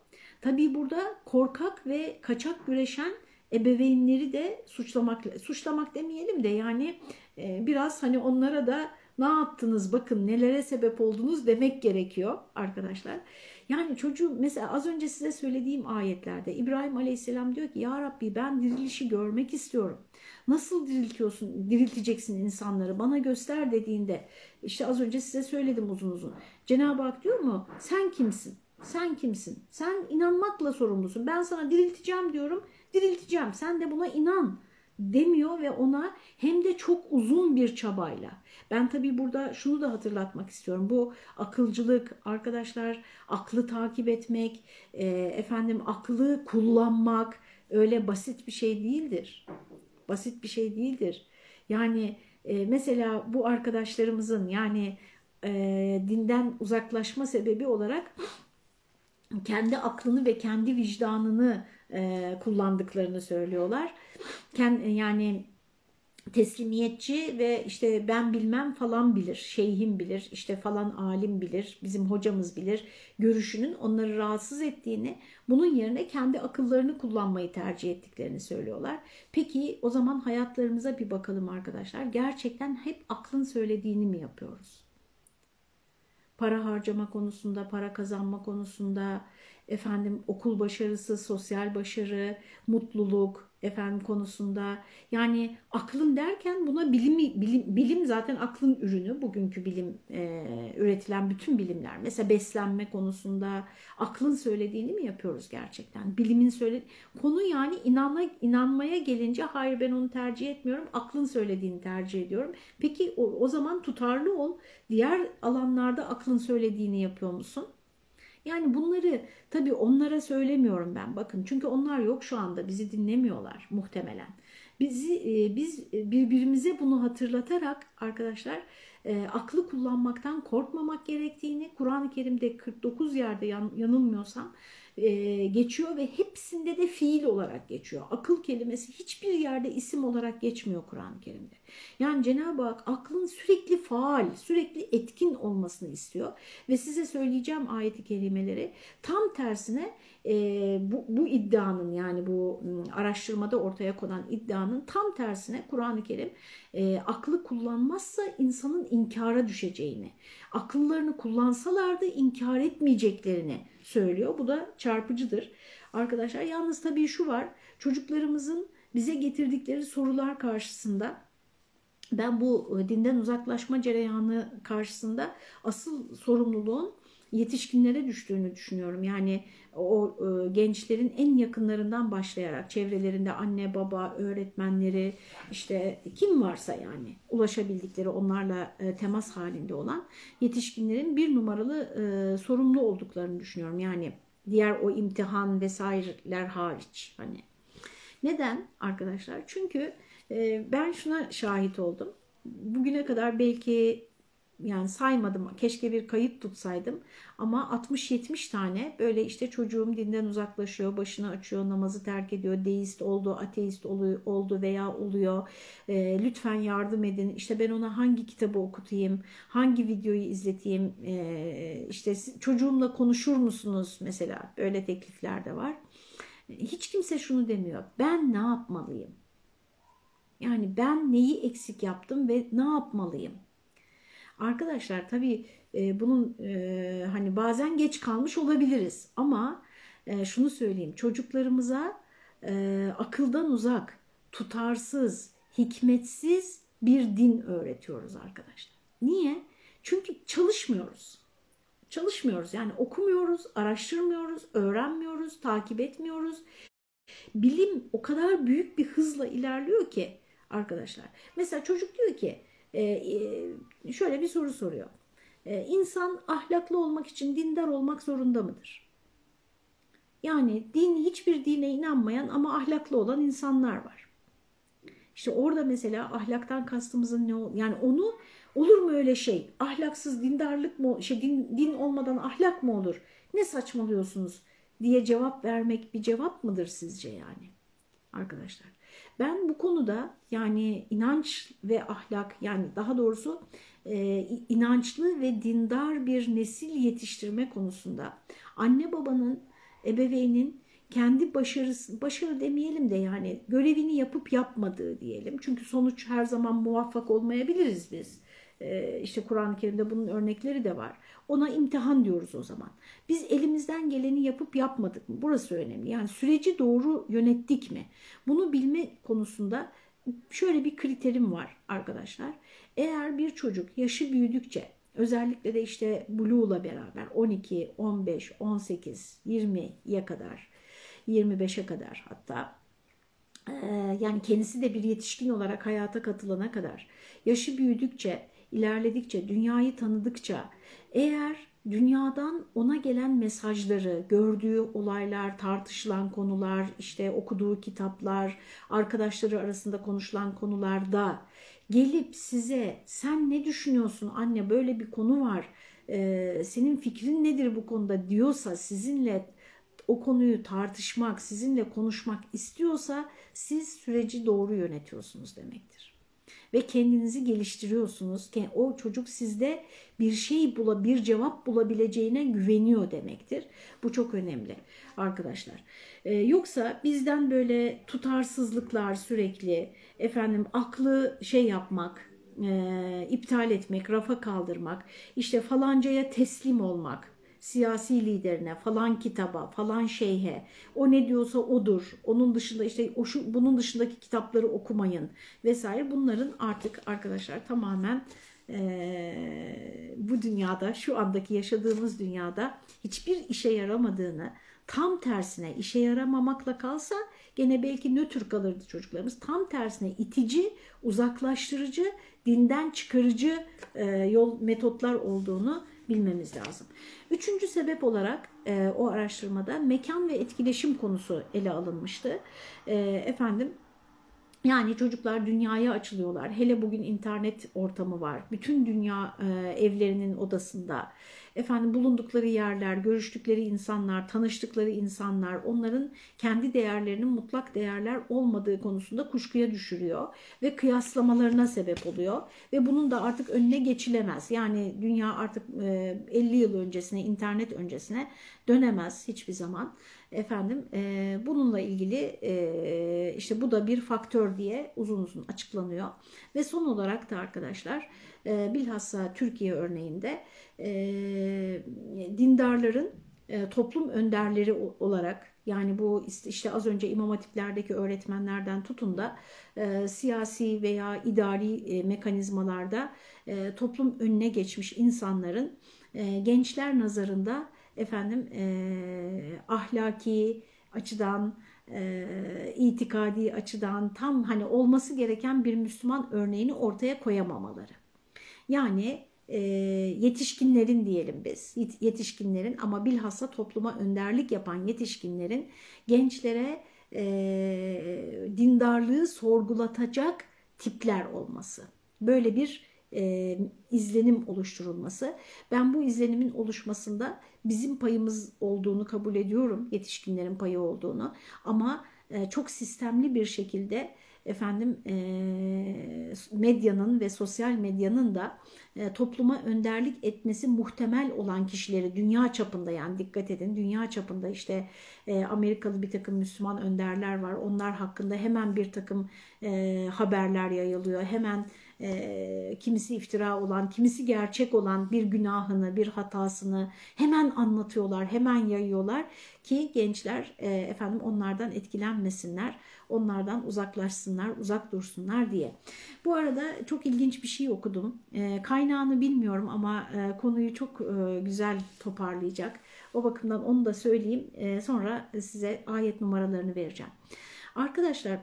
Tabii burada korkak ve kaçak güreşen ebeveynleri de suçlamak suçlamak demeyelim de yani e, biraz hani onlara da ne yaptınız bakın nelere sebep oldunuz demek gerekiyor arkadaşlar. Yani çocuğu mesela az önce size söylediğim ayetlerde İbrahim Aleyhisselam diyor ki ya Rabbi ben dirilişi görmek istiyorum. Nasıl diriltiyorsun, dirilteceksin insanları bana göster dediğinde işte az önce size söyledim uzun uzun. Cenab-ı Hak diyor mu sen kimsin? Sen kimsin? Sen inanmakla sorumlusun. Ben sana dirilteceğim diyorum. Dirilteceğim. Sen de buna inan demiyor ve ona hem de çok uzun bir çabayla. Ben tabii burada şunu da hatırlatmak istiyorum. Bu akılcılık, arkadaşlar aklı takip etmek, e, efendim aklı kullanmak öyle basit bir şey değildir. Basit bir şey değildir. Yani e, mesela bu arkadaşlarımızın yani e, dinden uzaklaşma sebebi olarak kendi aklını ve kendi vicdanını e, kullandıklarını söylüyorlar. Kend, yani teslimiyetçi ve işte ben bilmem falan bilir, şeyhim bilir, işte falan alim bilir, bizim hocamız bilir görüşünün onları rahatsız ettiğini, bunun yerine kendi akıllarını kullanmayı tercih ettiklerini söylüyorlar. Peki o zaman hayatlarımıza bir bakalım arkadaşlar. Gerçekten hep aklın söylediğini mi yapıyoruz? Para harcama konusunda, para kazanma konusunda, efendim okul başarısı, sosyal başarı, mutluluk, efendim konusunda. Yani aklın derken buna bilim bilim, bilim zaten aklın ürünü. Bugünkü bilim e, üretilen bütün bilimler. Mesela beslenme konusunda aklın söylediğini mi yapıyoruz gerçekten? Bilimin söyle konu yani inanma, inanmaya gelince hayır ben onu tercih etmiyorum. aklın söylediğini tercih ediyorum. Peki o, o zaman tutarlı ol. Diğer alanlarda aklın söylediğini yapıyor musun? Yani bunları tabii onlara söylemiyorum ben bakın çünkü onlar yok şu anda bizi dinlemiyorlar muhtemelen. Bizi e, biz birbirimize bunu hatırlatarak arkadaşlar e, aklı kullanmaktan korkmamak gerektiğini Kur'an-ı Kerim'de 49 yerde yan, yanılmıyorsam e, geçiyor ve hepsinde de fiil olarak geçiyor. Akıl kelimesi hiçbir yerde isim olarak geçmiyor Kur'an-ı Kerim'de. Yani Cenab-ı Hak aklın sürekli faal, sürekli etkin olmasını istiyor. Ve size söyleyeceğim ayeti kelimeleri tam tersine e, bu, bu iddianın yani bu araştırmada ortaya konan iddianın tam tersine Kur'an-ı Kerim e, aklı kullanmazsa insanın inkara düşeceğini, akıllarını kullansalardı inkar etmeyeceklerini söylüyor. Bu da çarpıcıdır. Arkadaşlar yalnız tabii şu var çocuklarımızın bize getirdikleri sorular karşısında ben bu e, dinden uzaklaşma cereyanı karşısında asıl sorumluluğun yetişkinlere düştüğünü düşünüyorum. Yani o e, gençlerin en yakınlarından başlayarak çevrelerinde anne, baba, öğretmenleri işte kim varsa yani ulaşabildikleri onlarla e, temas halinde olan yetişkinlerin bir numaralı e, sorumlu olduklarını düşünüyorum. Yani diğer o imtihan vesaireler hariç hani. Neden arkadaşlar? Çünkü e, ben şuna şahit oldum. Bugüne kadar belki yani saymadım. Keşke bir kayıt tutsaydım. Ama 60-70 tane böyle işte çocuğum dinden uzaklaşıyor başını açıyor namazı terk ediyor deist oldu ateist oldu veya oluyor. E, lütfen yardım edin. İşte ben ona hangi kitabı okutayım hangi videoyu izleteyim? E, işte çocuğumla konuşur musunuz? Mesela böyle teklifler de var. Hiç kimse şunu demiyor. Ben ne yapmalıyım? Yani ben neyi eksik yaptım ve ne yapmalıyım Arkadaşlar tabii e, bunun e, hani bazen geç kalmış olabiliriz ama e, şunu söyleyeyim çocuklarımıza e, akıldan uzak, tutarsız, hikmetsiz bir din öğretiyoruz arkadaşlar. Niye? Çünkü çalışmıyoruz. Çalışmıyoruz yani okumuyoruz, araştırmıyoruz, öğrenmiyoruz, takip etmiyoruz. Bilim o kadar büyük bir hızla ilerliyor ki arkadaşlar. Mesela çocuk diyor ki şöyle bir soru soruyor. Ee, insan ahlaklı olmak için dindar olmak zorunda mıdır? Yani din hiçbir dine inanmayan ama ahlaklı olan insanlar var. İşte orada mesela ahlaktan kastımızın ne ol yani onu olur mu öyle şey? Ahlaksız dindarlık mı şey din, din olmadan ahlak mı olur? Ne saçmalıyorsunuz diye cevap vermek bir cevap mıdır sizce yani? Arkadaşlar ben bu konuda yani inanç ve ahlak yani daha doğrusu e, inançlı ve dindar bir nesil yetiştirme konusunda anne babanın, ebeveynin kendi başarısı, başarı demeyelim de yani görevini yapıp yapmadığı diyelim. Çünkü sonuç her zaman muvaffak olmayabiliriz biz. Ee, işte Kur'an-ı Kerim'de bunun örnekleri de var. Ona imtihan diyoruz o zaman. Biz elimizden geleni yapıp yapmadık mı? Burası önemli. Yani süreci doğru yönettik mi? Bunu bilme konusunda şöyle bir kriterim var arkadaşlar. Eğer bir çocuk yaşı büyüdükçe özellikle de işte Blue'la beraber 12, 15, 18, 20'ye kadar 25'e kadar hatta yani kendisi de bir yetişkin olarak hayata katılana kadar yaşı büyüdükçe ilerledikçe, dünyayı tanıdıkça eğer dünyadan ona gelen mesajları, gördüğü olaylar, tartışılan konular, işte okuduğu kitaplar, arkadaşları arasında konuşulan konularda gelip size sen ne düşünüyorsun? Anne böyle bir konu var, ee, senin fikrin nedir bu konuda? diyorsa sizinle o konuyu tartışmak, sizinle konuşmak istiyorsa siz süreci doğru yönetiyorsunuz demektir ve kendinizi geliştiriyorsunuz. O çocuk sizde bir şey bula, bir cevap bulabileceğine güveniyor demektir. Bu çok önemli arkadaşlar. Ee, yoksa bizden böyle tutarsızlıklar sürekli efendim aklı şey yapmak, e, iptal etmek, rafa kaldırmak, işte falancaya teslim olmak siyasi liderine, falan kitaba, falan şeyhe, o ne diyorsa odur. Onun dışında işte o şu, bunun dışındaki kitapları okumayın vesaire. Bunların artık arkadaşlar tamamen e, bu dünyada, şu andaki yaşadığımız dünyada hiçbir işe yaramadığını, tam tersine işe yaramamakla kalsa gene belki nötr kalırdı çocuklarımız. Tam tersine itici, uzaklaştırıcı, dinden çıkarıcı e, yol metotlar olduğunu bilmemiz lazım. Üçüncü sebep olarak e, o araştırmada mekan ve etkileşim konusu ele alınmıştı. E, efendim yani çocuklar dünyaya açılıyorlar. Hele bugün internet ortamı var. Bütün dünya e, evlerinin odasında. Efendim bulundukları yerler, görüştükleri insanlar, tanıştıkları insanlar onların kendi değerlerinin mutlak değerler olmadığı konusunda kuşkuya düşürüyor ve kıyaslamalarına sebep oluyor ve bunun da artık önüne geçilemez. Yani dünya artık e, 50 yıl öncesine, internet öncesine dönemez hiçbir zaman. Efendim e, bununla ilgili e, işte bu da bir faktör diye uzun uzun açıklanıyor. Ve son olarak da arkadaşlar e, bilhassa Türkiye örneğinde e, dindarların e, toplum önderleri olarak yani bu işte az önce imam hatiplerdeki öğretmenlerden tutun da e, siyasi veya idari e, mekanizmalarda e, toplum önüne geçmiş insanların e, gençler nazarında efendim e, ahlaki açıdan e, itikadi açıdan tam hani olması gereken bir Müslüman örneğini ortaya koyamamaları. Yani e, yetişkinlerin diyelim biz yetişkinlerin ama bilhassa topluma önderlik yapan yetişkinlerin gençlere e, dindarlığı sorgulatacak tipler olması. Böyle bir e, izlenim oluşturulması. Ben bu izlenimin oluşmasında bizim payımız olduğunu kabul ediyorum. Yetişkinlerin payı olduğunu. Ama e, çok sistemli bir şekilde efendim e, medyanın ve sosyal medyanın da e, topluma önderlik etmesi muhtemel olan kişileri dünya çapında yani dikkat edin dünya çapında işte Amerikalı bir takım Müslüman önderler var. Onlar hakkında hemen bir takım haberler yayılıyor. Hemen e, kimisi iftira olan, kimisi gerçek olan bir günahını, bir hatasını hemen anlatıyorlar, hemen yayıyorlar ki gençler e, efendim onlardan etkilenmesinler, onlardan uzaklaşsınlar, uzak dursunlar diye. Bu arada çok ilginç bir şey okudum. E, kaynağını bilmiyorum ama e, konuyu çok e, güzel toparlayacak. O bakımdan onu da söyleyeyim. E, sonra size ayet numaralarını vereceğim. Arkadaşlar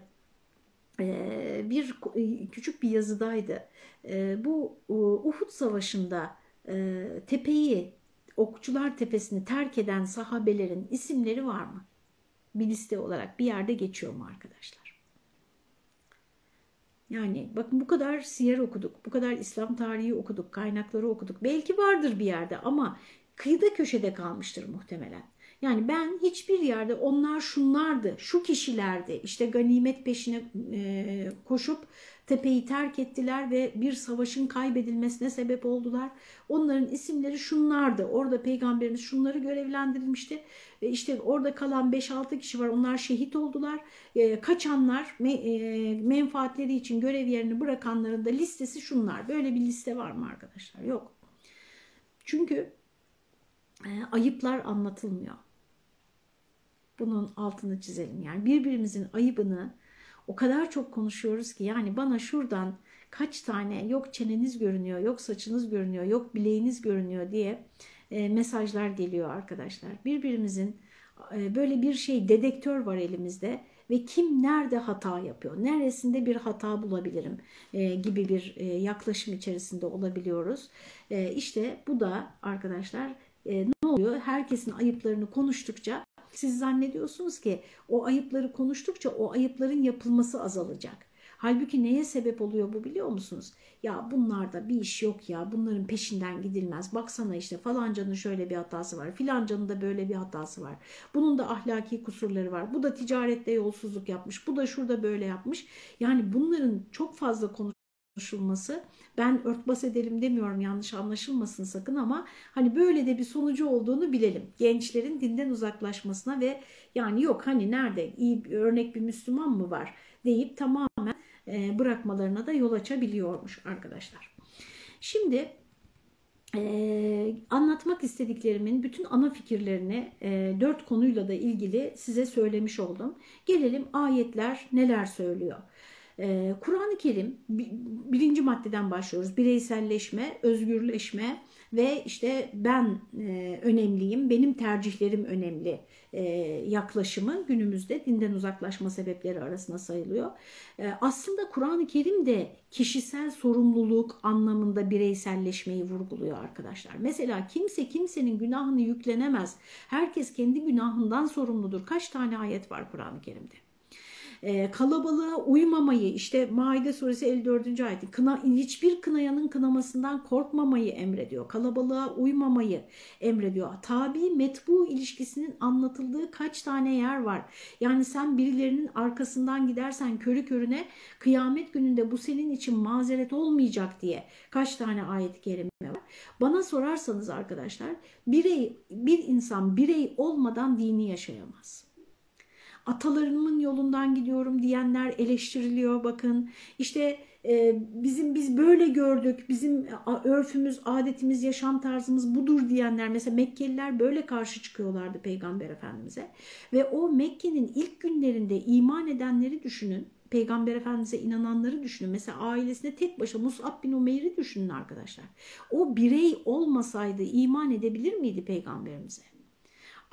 bir e, küçük bir yazıdaydı. Ee, bu Uhud Savaşı'nda e, tepeyi, Okçular Tepesi'ni terk eden sahabelerin isimleri var mı? Bir liste olarak bir yerde geçiyor mu arkadaşlar? Yani bakın bu kadar siyer okuduk, bu kadar İslam tarihi okuduk, kaynakları okuduk. Belki vardır bir yerde ama kıyıda köşede kalmıştır muhtemelen. Yani ben hiçbir yerde onlar şunlardı, şu kişilerdi işte ganimet peşine e, koşup tepeyi terk ettiler ve bir savaşın kaybedilmesine sebep oldular. Onların isimleri şunlardı. Orada peygamberimiz şunları görevlendirilmişti. E işte orada kalan 5-6 kişi var. Onlar şehit oldular. E, kaçanlar e, menfaatleri için görev yerini bırakanların da listesi şunlar. Böyle bir liste var mı arkadaşlar? Yok. Çünkü ayıplar anlatılmıyor. Bunun altını çizelim. Yani birbirimizin ayıbını o kadar çok konuşuyoruz ki yani bana şuradan kaç tane yok çeneniz görünüyor, yok saçınız görünüyor, yok bileğiniz görünüyor diye e, mesajlar geliyor arkadaşlar. Birbirimizin e, böyle bir şey dedektör var elimizde ve kim nerede hata yapıyor, neresinde bir hata bulabilirim e, gibi bir yaklaşım içerisinde olabiliyoruz. E, işte bu da arkadaşlar ne oluyor? Herkesin ayıplarını konuştukça siz zannediyorsunuz ki o ayıpları konuştukça o ayıpların yapılması azalacak. Halbuki neye sebep oluyor bu biliyor musunuz? Ya bunlarda bir iş yok ya bunların peşinden gidilmez. Baksana işte falancanın şöyle bir hatası var. Filancanın da böyle bir hatası var. Bunun da ahlaki kusurları var. Bu da ticarette yolsuzluk yapmış. Bu da şurada böyle yapmış. Yani bunların çok fazla konu konuşulması. Ben örtbas edelim demiyorum yanlış anlaşılmasın sakın ama hani böyle de bir sonucu olduğunu bilelim. Gençlerin dinden uzaklaşmasına ve yani yok hani nerede iyi bir örnek bir Müslüman mı var deyip tamamen e, bırakmalarına da yol açabiliyormuş arkadaşlar. Şimdi e, anlatmak istediklerimin bütün ana fikirlerini e, dört konuyla da ilgili size söylemiş oldum. Gelelim ayetler neler söylüyor. E, Kur'an-ı Kerim birinci maddeden başlıyoruz. Bireyselleşme, özgürleşme ve işte ben e, önemliyim, benim tercihlerim önemli e, yaklaşımı günümüzde dinden uzaklaşma sebepleri arasında sayılıyor. E, aslında Kur'an-ı Kerim de kişisel sorumluluk anlamında bireyselleşmeyi vurguluyor arkadaşlar. Mesela kimse kimsenin günahını yüklenemez. Herkes kendi günahından sorumludur. Kaç tane ayet var Kur'an-ı Kerim'de? E, kalabalığa uymamayı işte Maide suresi 54. ayeti kına, hiçbir kınayanın kınamasından korkmamayı emrediyor. Kalabalığa uymamayı emrediyor. Tabi metbu ilişkisinin anlatıldığı kaç tane yer var. Yani sen birilerinin arkasından gidersen körü körüne kıyamet gününde bu senin için mazeret olmayacak diye kaç tane ayet-i kerime var. Bana sorarsanız arkadaşlar birey bir insan birey olmadan dini yaşayamaz atalarımın yolundan gidiyorum diyenler eleştiriliyor bakın. İşte e, bizim biz böyle gördük, bizim örfümüz, adetimiz, yaşam tarzımız budur diyenler mesela Mekkeliler böyle karşı çıkıyorlardı Peygamber Efendimiz'e. Ve o Mekke'nin ilk günlerinde iman edenleri düşünün. Peygamber Efendimiz'e inananları düşünün. Mesela ailesine tek başına Mus'ab bin Umeyr'i düşünün arkadaşlar. O birey olmasaydı iman edebilir miydi peygamberimize?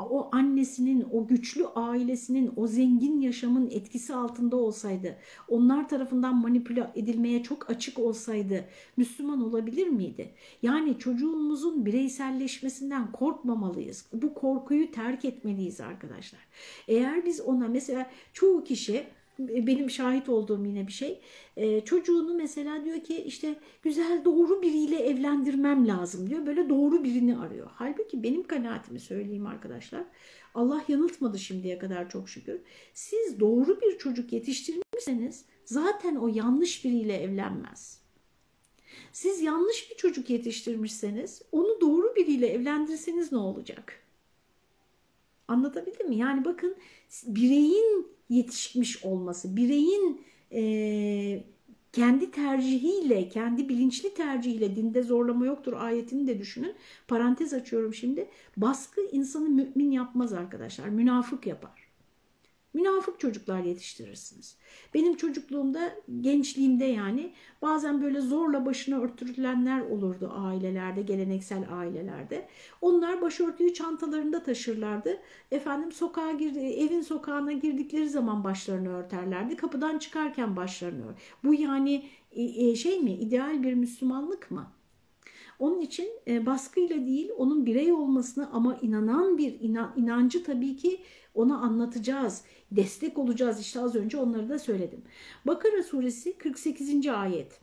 O annesinin, o güçlü ailesinin, o zengin yaşamın etkisi altında olsaydı, onlar tarafından manipüle edilmeye çok açık olsaydı Müslüman olabilir miydi? Yani çocuğumuzun bireyselleşmesinden korkmamalıyız. Bu korkuyu terk etmeliyiz arkadaşlar. Eğer biz ona mesela çoğu kişi benim şahit olduğum yine bir şey. Ee, çocuğunu mesela diyor ki işte güzel doğru biriyle evlendirmem lazım diyor. Böyle doğru birini arıyor. Halbuki benim kanaatimi söyleyeyim arkadaşlar. Allah yanıltmadı şimdiye kadar çok şükür. Siz doğru bir çocuk yetiştirmişseniz zaten o yanlış biriyle evlenmez. Siz yanlış bir çocuk yetiştirmişseniz onu doğru biriyle evlendirseniz ne olacak? Anlatabildim mi? Yani bakın bireyin yetişmiş olması, bireyin e, kendi tercihiyle, kendi bilinçli tercihiyle dinde zorlama yoktur ayetini de düşünün. Parantez açıyorum şimdi. Baskı insanı mümin yapmaz arkadaşlar. Münafık yapar. Münafık çocuklar yetiştirirsiniz. Benim çocukluğumda, gençliğimde yani bazen böyle zorla başına örtürülenler olurdu ailelerde, geleneksel ailelerde. Onlar başörtüyü çantalarında taşırlardı. Efendim sokağa girdi, evin sokağına girdikleri zaman başlarını örterlerdi. Kapıdan çıkarken başlarını ör. Bu yani şey mi, ideal bir Müslümanlık mı? Onun için e, baskıyla değil onun birey olmasını ama inanan bir inancı tabii ki ona anlatacağız. Destek olacağız işte az önce onları da söyledim. Bakara suresi 48. ayet.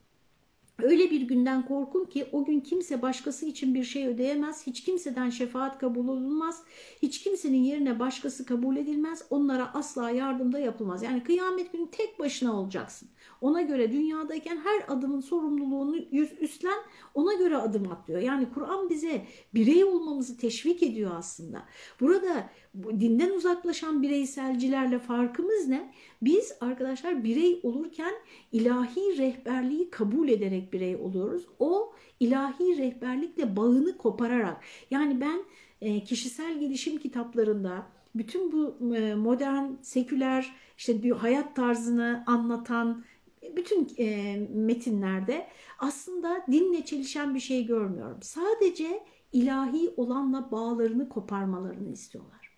Öyle bir günden korkun ki o gün kimse başkası için bir şey ödeyemez, hiç kimseden şefaat kabul olunmaz, hiç kimsenin yerine başkası kabul edilmez, onlara asla yardımda yapılmaz. Yani kıyamet günü tek başına olacaksın. Ona göre dünyadayken her adımın sorumluluğunu üstlen, ona göre adım atlıyor. Yani Kur'an bize birey olmamızı teşvik ediyor aslında. Burada dinden uzaklaşan bireyselcilerle farkımız ne? Biz arkadaşlar birey olurken ilahi rehberliği kabul ederek birey oluyoruz. O ilahi rehberlikle bağını kopararak yani ben e, kişisel gelişim kitaplarında bütün bu e, modern, seküler işte hayat tarzını anlatan bütün e, metinlerde aslında dinle çelişen bir şey görmüyorum. Sadece ilahi olanla bağlarını koparmalarını istiyorlar.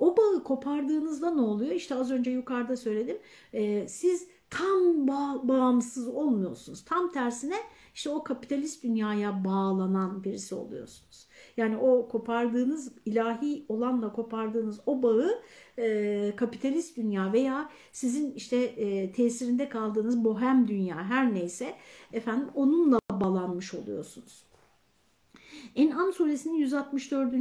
O bağı kopardığınızda ne oluyor? İşte az önce yukarıda söyledim. Siz tam bağ, bağımsız olmuyorsunuz. Tam tersine işte o kapitalist dünyaya bağlanan birisi oluyorsunuz. Yani o kopardığınız ilahi olanla kopardığınız o bağı e, kapitalist dünya veya sizin işte e, tesirinde kaldığınız bohem dünya her neyse efendim onunla bağlanmış oluyorsunuz. En'am suresinin 164.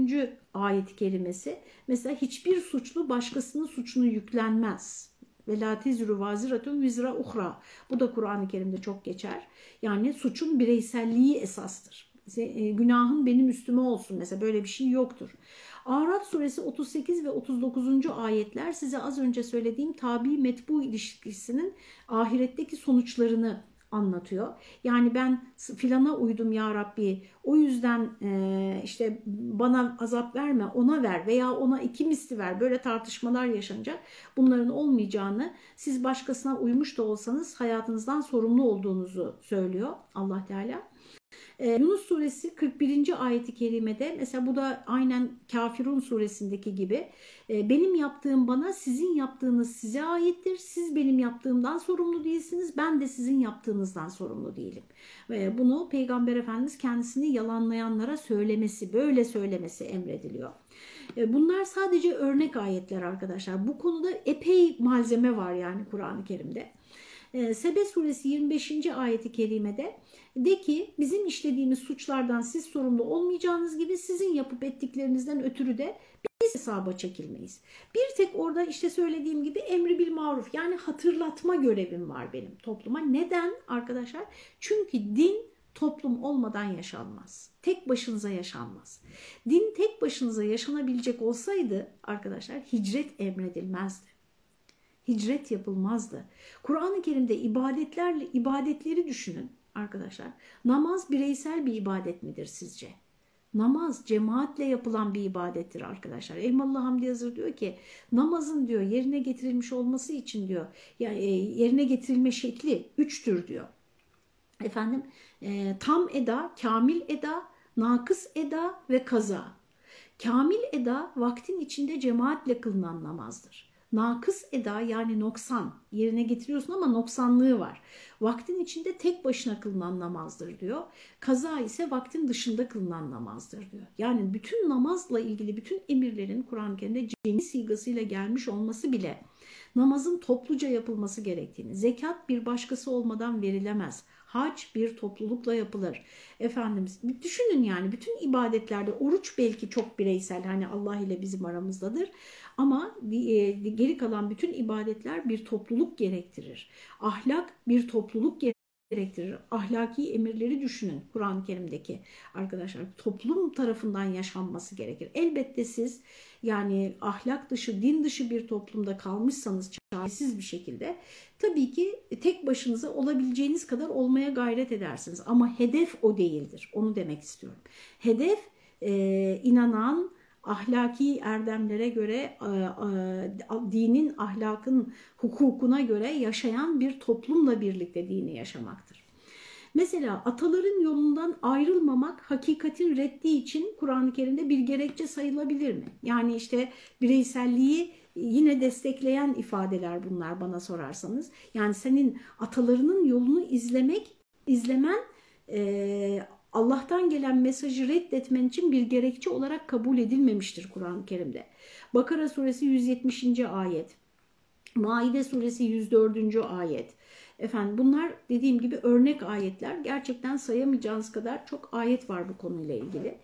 ayet kelimesi mesela hiçbir suçlu başkasının suçunu yüklenmez. Ve la tezru vaziratun vizra uhra. Bu da Kur'an-ı Kerim'de çok geçer. Yani suçun bireyselliği esastır. E, günahın benim üstüme olsun mesela böyle bir şey yoktur. Araf suresi 38 ve 39. ayetler size az önce söylediğim tabi metbu ilişkisinin ahiretteki sonuçlarını anlatıyor. Yani ben filana uydum ya Rabbi o yüzden e, işte bana azap verme ona ver veya ona iki misli ver böyle tartışmalar yaşanacak. Bunların olmayacağını siz başkasına uymuş da olsanız hayatınızdan sorumlu olduğunuzu söylüyor Allah Teala. Ee, Yunus suresi 41. ayeti kerimede mesela bu da aynen Kafirun suresindeki gibi e, benim yaptığım bana sizin yaptığınız size aittir. Siz benim yaptığımdan sorumlu değilsiniz. Ben de sizin yaptığınızdan sorumlu değilim. Ve bunu Peygamber Efendimiz kendisini yalanlayanlara söylemesi, böyle söylemesi emrediliyor. E, bunlar sadece örnek ayetler arkadaşlar. Bu konuda epey malzeme var yani Kur'an-ı Kerim'de. E, Sebe suresi 25. ayeti kerimede de ki bizim işlediğimiz suçlardan siz sorumlu olmayacağınız gibi sizin yapıp ettiklerinizden ötürü de biz hesaba çekilmeyiz. Bir tek orada işte söylediğim gibi emri bil maruf yani hatırlatma görevim var benim topluma. Neden arkadaşlar? Çünkü din toplum olmadan yaşanmaz. Tek başınıza yaşanmaz. Din tek başınıza yaşanabilecek olsaydı arkadaşlar hicret emredilmezdi hicret yapılmazdı. Kur'an-ı Kerim'de ibadetlerle ibadetleri düşünün arkadaşlar. Namaz bireysel bir ibadet midir sizce? Namaz cemaatle yapılan bir ibadettir arkadaşlar. Elmalı Hamdi Yazır diyor ki namazın diyor yerine getirilmiş olması için diyor yani e, yerine getirilme şekli üçtür diyor. Efendim e, tam eda, kamil eda, nakıs eda ve kaza. Kamil eda vaktin içinde cemaatle kılınan namazdır. Nakıs eda yani noksan yerine getiriyorsun ama noksanlığı var. Vaktin içinde tek başına kılınan namazdır diyor. Kaza ise vaktin dışında kılınan namazdır diyor. Yani bütün namazla ilgili bütün emirlerin Kur'an-ı Kerim'de cemi sigasıyla gelmiş olması bile namazın topluca yapılması gerektiğini, zekat bir başkası olmadan verilemez. Hac bir toplulukla yapılır. Efendimiz düşünün yani bütün ibadetlerde oruç belki çok bireysel hani Allah ile bizim aramızdadır. Ama e, geri kalan bütün ibadetler bir topluluk gerektirir. Ahlak bir topluluk gerektirir. Ahlaki emirleri düşünün Kur'an-ı Kerim'deki arkadaşlar. Toplum tarafından yaşanması gerekir. Elbette siz yani ahlak dışı, din dışı bir toplumda kalmışsanız çaresiz bir şekilde tabii ki tek başınıza olabileceğiniz kadar olmaya gayret edersiniz. Ama hedef o değildir. Onu demek istiyorum. Hedef e, inanan, ahlaki erdemlere göre, e, e, dinin ahlakın hukukuna göre yaşayan bir toplumla birlikte dini yaşamaktır. Mesela ataların yolundan ayrılmamak hakikatin reddi için Kur'an-ı Kerim'de bir gerekçe sayılabilir mi? Yani işte bireyselliği yine destekleyen ifadeler bunlar bana sorarsanız. Yani senin atalarının yolunu izlemek, izlemen e, Allah'tan gelen mesajı reddetmen için bir gerekçe olarak kabul edilmemiştir Kur'an-ı Kerim'de. Bakara suresi 170. ayet, Maide suresi 104. ayet. Efendim bunlar dediğim gibi örnek ayetler. Gerçekten sayamayacağınız kadar çok ayet var bu konuyla ilgili.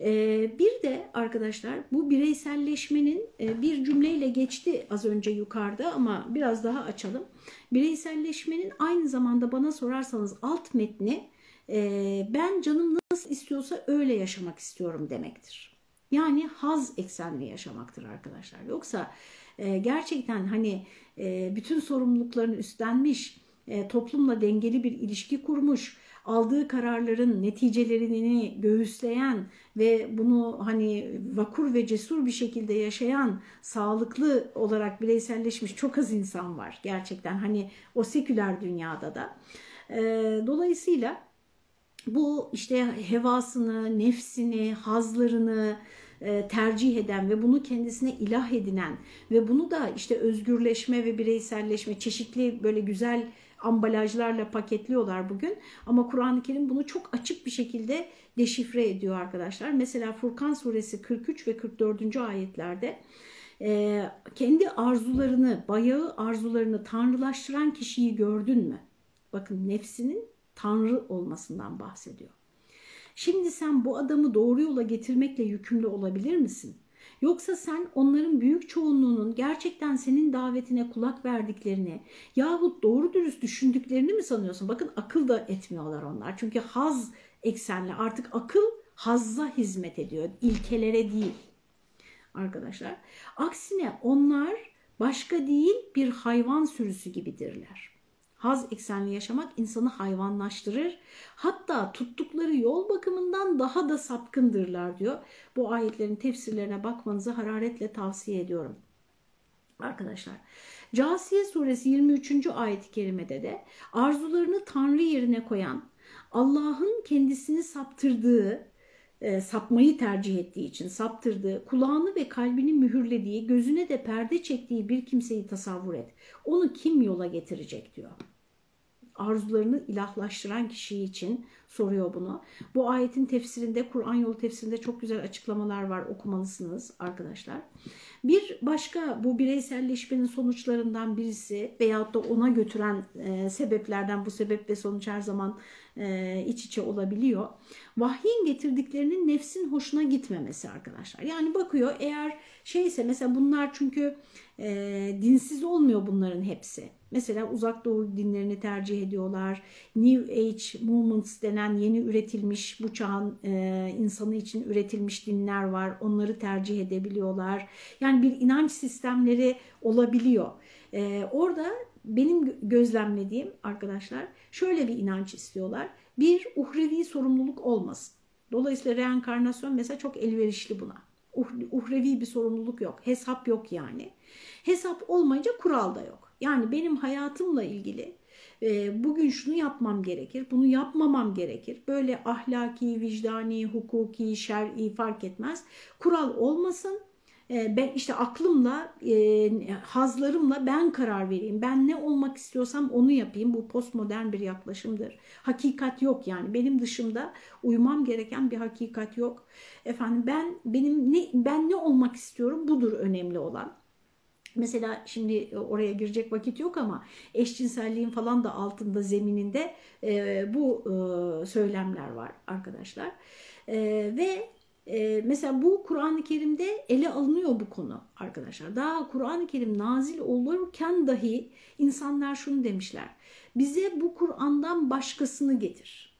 Ee, bir de arkadaşlar bu bireyselleşmenin e, bir cümleyle geçti az önce yukarıda ama biraz daha açalım. Bireyselleşmenin aynı zamanda bana sorarsanız alt metni e, ben canım nasıl istiyorsa öyle yaşamak istiyorum demektir. Yani haz eksenli yaşamaktır arkadaşlar. Yoksa e, gerçekten hani e, bütün sorumluluklarını üstlenmiş, e, toplumla dengeli bir ilişki kurmuş, aldığı kararların neticelerini göğüsleyen ve bunu hani vakur ve cesur bir şekilde yaşayan, sağlıklı olarak bireyselleşmiş çok az insan var gerçekten hani o seküler dünyada da. Dolayısıyla bu işte hevasını, nefsini, hazlarını e, tercih eden ve bunu kendisine ilah edinen ve bunu da işte özgürleşme ve bireyselleşme çeşitli böyle güzel ambalajlarla paketliyorlar bugün. Ama Kur'an-ı Kerim bunu çok açık bir şekilde deşifre ediyor arkadaşlar. Mesela Furkan suresi 43 ve 44. ayetlerde e, kendi arzularını, bayağı arzularını tanrılaştıran kişiyi gördün mü? Bakın nefsinin Tanrı olmasından bahsediyor. Şimdi sen bu adamı doğru yola getirmekle yükümlü olabilir misin? Yoksa sen onların büyük çoğunluğunun gerçekten senin davetine kulak verdiklerini yahut doğru dürüst düşündüklerini mi sanıyorsun? Bakın akıl da etmiyorlar onlar. Çünkü haz eksenli artık akıl hazza hizmet ediyor. ilkelere değil arkadaşlar. Aksine onlar başka değil bir hayvan sürüsü gibidirler. Haz eksenli yaşamak insanı hayvanlaştırır. Hatta tuttukları yol bakımından daha da sapkındırlar diyor. Bu ayetlerin tefsirlerine bakmanızı hararetle tavsiye ediyorum. Arkadaşlar Casiye suresi 23. ayet-i kerimede de arzularını Tanrı yerine koyan, Allah'ın kendisini saptırdığı, e, sapmayı tercih ettiği için saptırdığı, kulağını ve kalbini mühürlediği, gözüne de perde çektiği bir kimseyi tasavvur et. Onu kim yola getirecek diyor arzularını ilahlaştıran kişi için soruyor bunu. Bu ayetin tefsirinde, Kur'an yolu tefsirinde çok güzel açıklamalar var okumalısınız arkadaşlar. Bir başka bu bireyselleşmenin sonuçlarından birisi veyahut da ona götüren e, sebeplerden bu sebep ve sonuç her zaman e, iç içe olabiliyor. Vahyin getirdiklerinin nefsin hoşuna gitmemesi arkadaşlar. Yani bakıyor eğer şeyse mesela bunlar çünkü e, dinsiz olmuyor bunların hepsi. Mesela uzak doğu dinlerini tercih ediyorlar. New Age Movements denen yeni üretilmiş bu çağın e, insanı için üretilmiş dinler var. Onları tercih edebiliyorlar. Yani bir inanç sistemleri olabiliyor. E, orada benim gözlemlediğim arkadaşlar şöyle bir inanç istiyorlar. Bir uhrevi sorumluluk olmasın. Dolayısıyla reenkarnasyon mesela çok elverişli buna. Uhrevi bir sorumluluk yok. Hesap yok yani. Hesap olmayınca kural da yok. Yani benim hayatımla ilgili e, bugün şunu yapmam gerekir, bunu yapmamam gerekir. Böyle ahlaki, vicdani, hukuki, şer'i fark etmez. Kural olmasın. E, ben işte aklımla, e, hazlarımla ben karar vereyim. Ben ne olmak istiyorsam onu yapayım. Bu postmodern bir yaklaşımdır. Hakikat yok yani. Benim dışımda uymam gereken bir hakikat yok. Efendim ben benim ne ben ne olmak istiyorum budur önemli olan. Mesela şimdi e, oraya girecek vakit yok ama eşcinselliğin falan da altında zemininde e, bu e, söylemler var arkadaşlar. E, ve e, mesela bu Kur'an-ı Kerim'de ele alınıyor bu konu arkadaşlar. Daha Kur'an-ı Kerim nazil olurken dahi insanlar şunu demişler. Bize bu Kur'an'dan başkasını getir.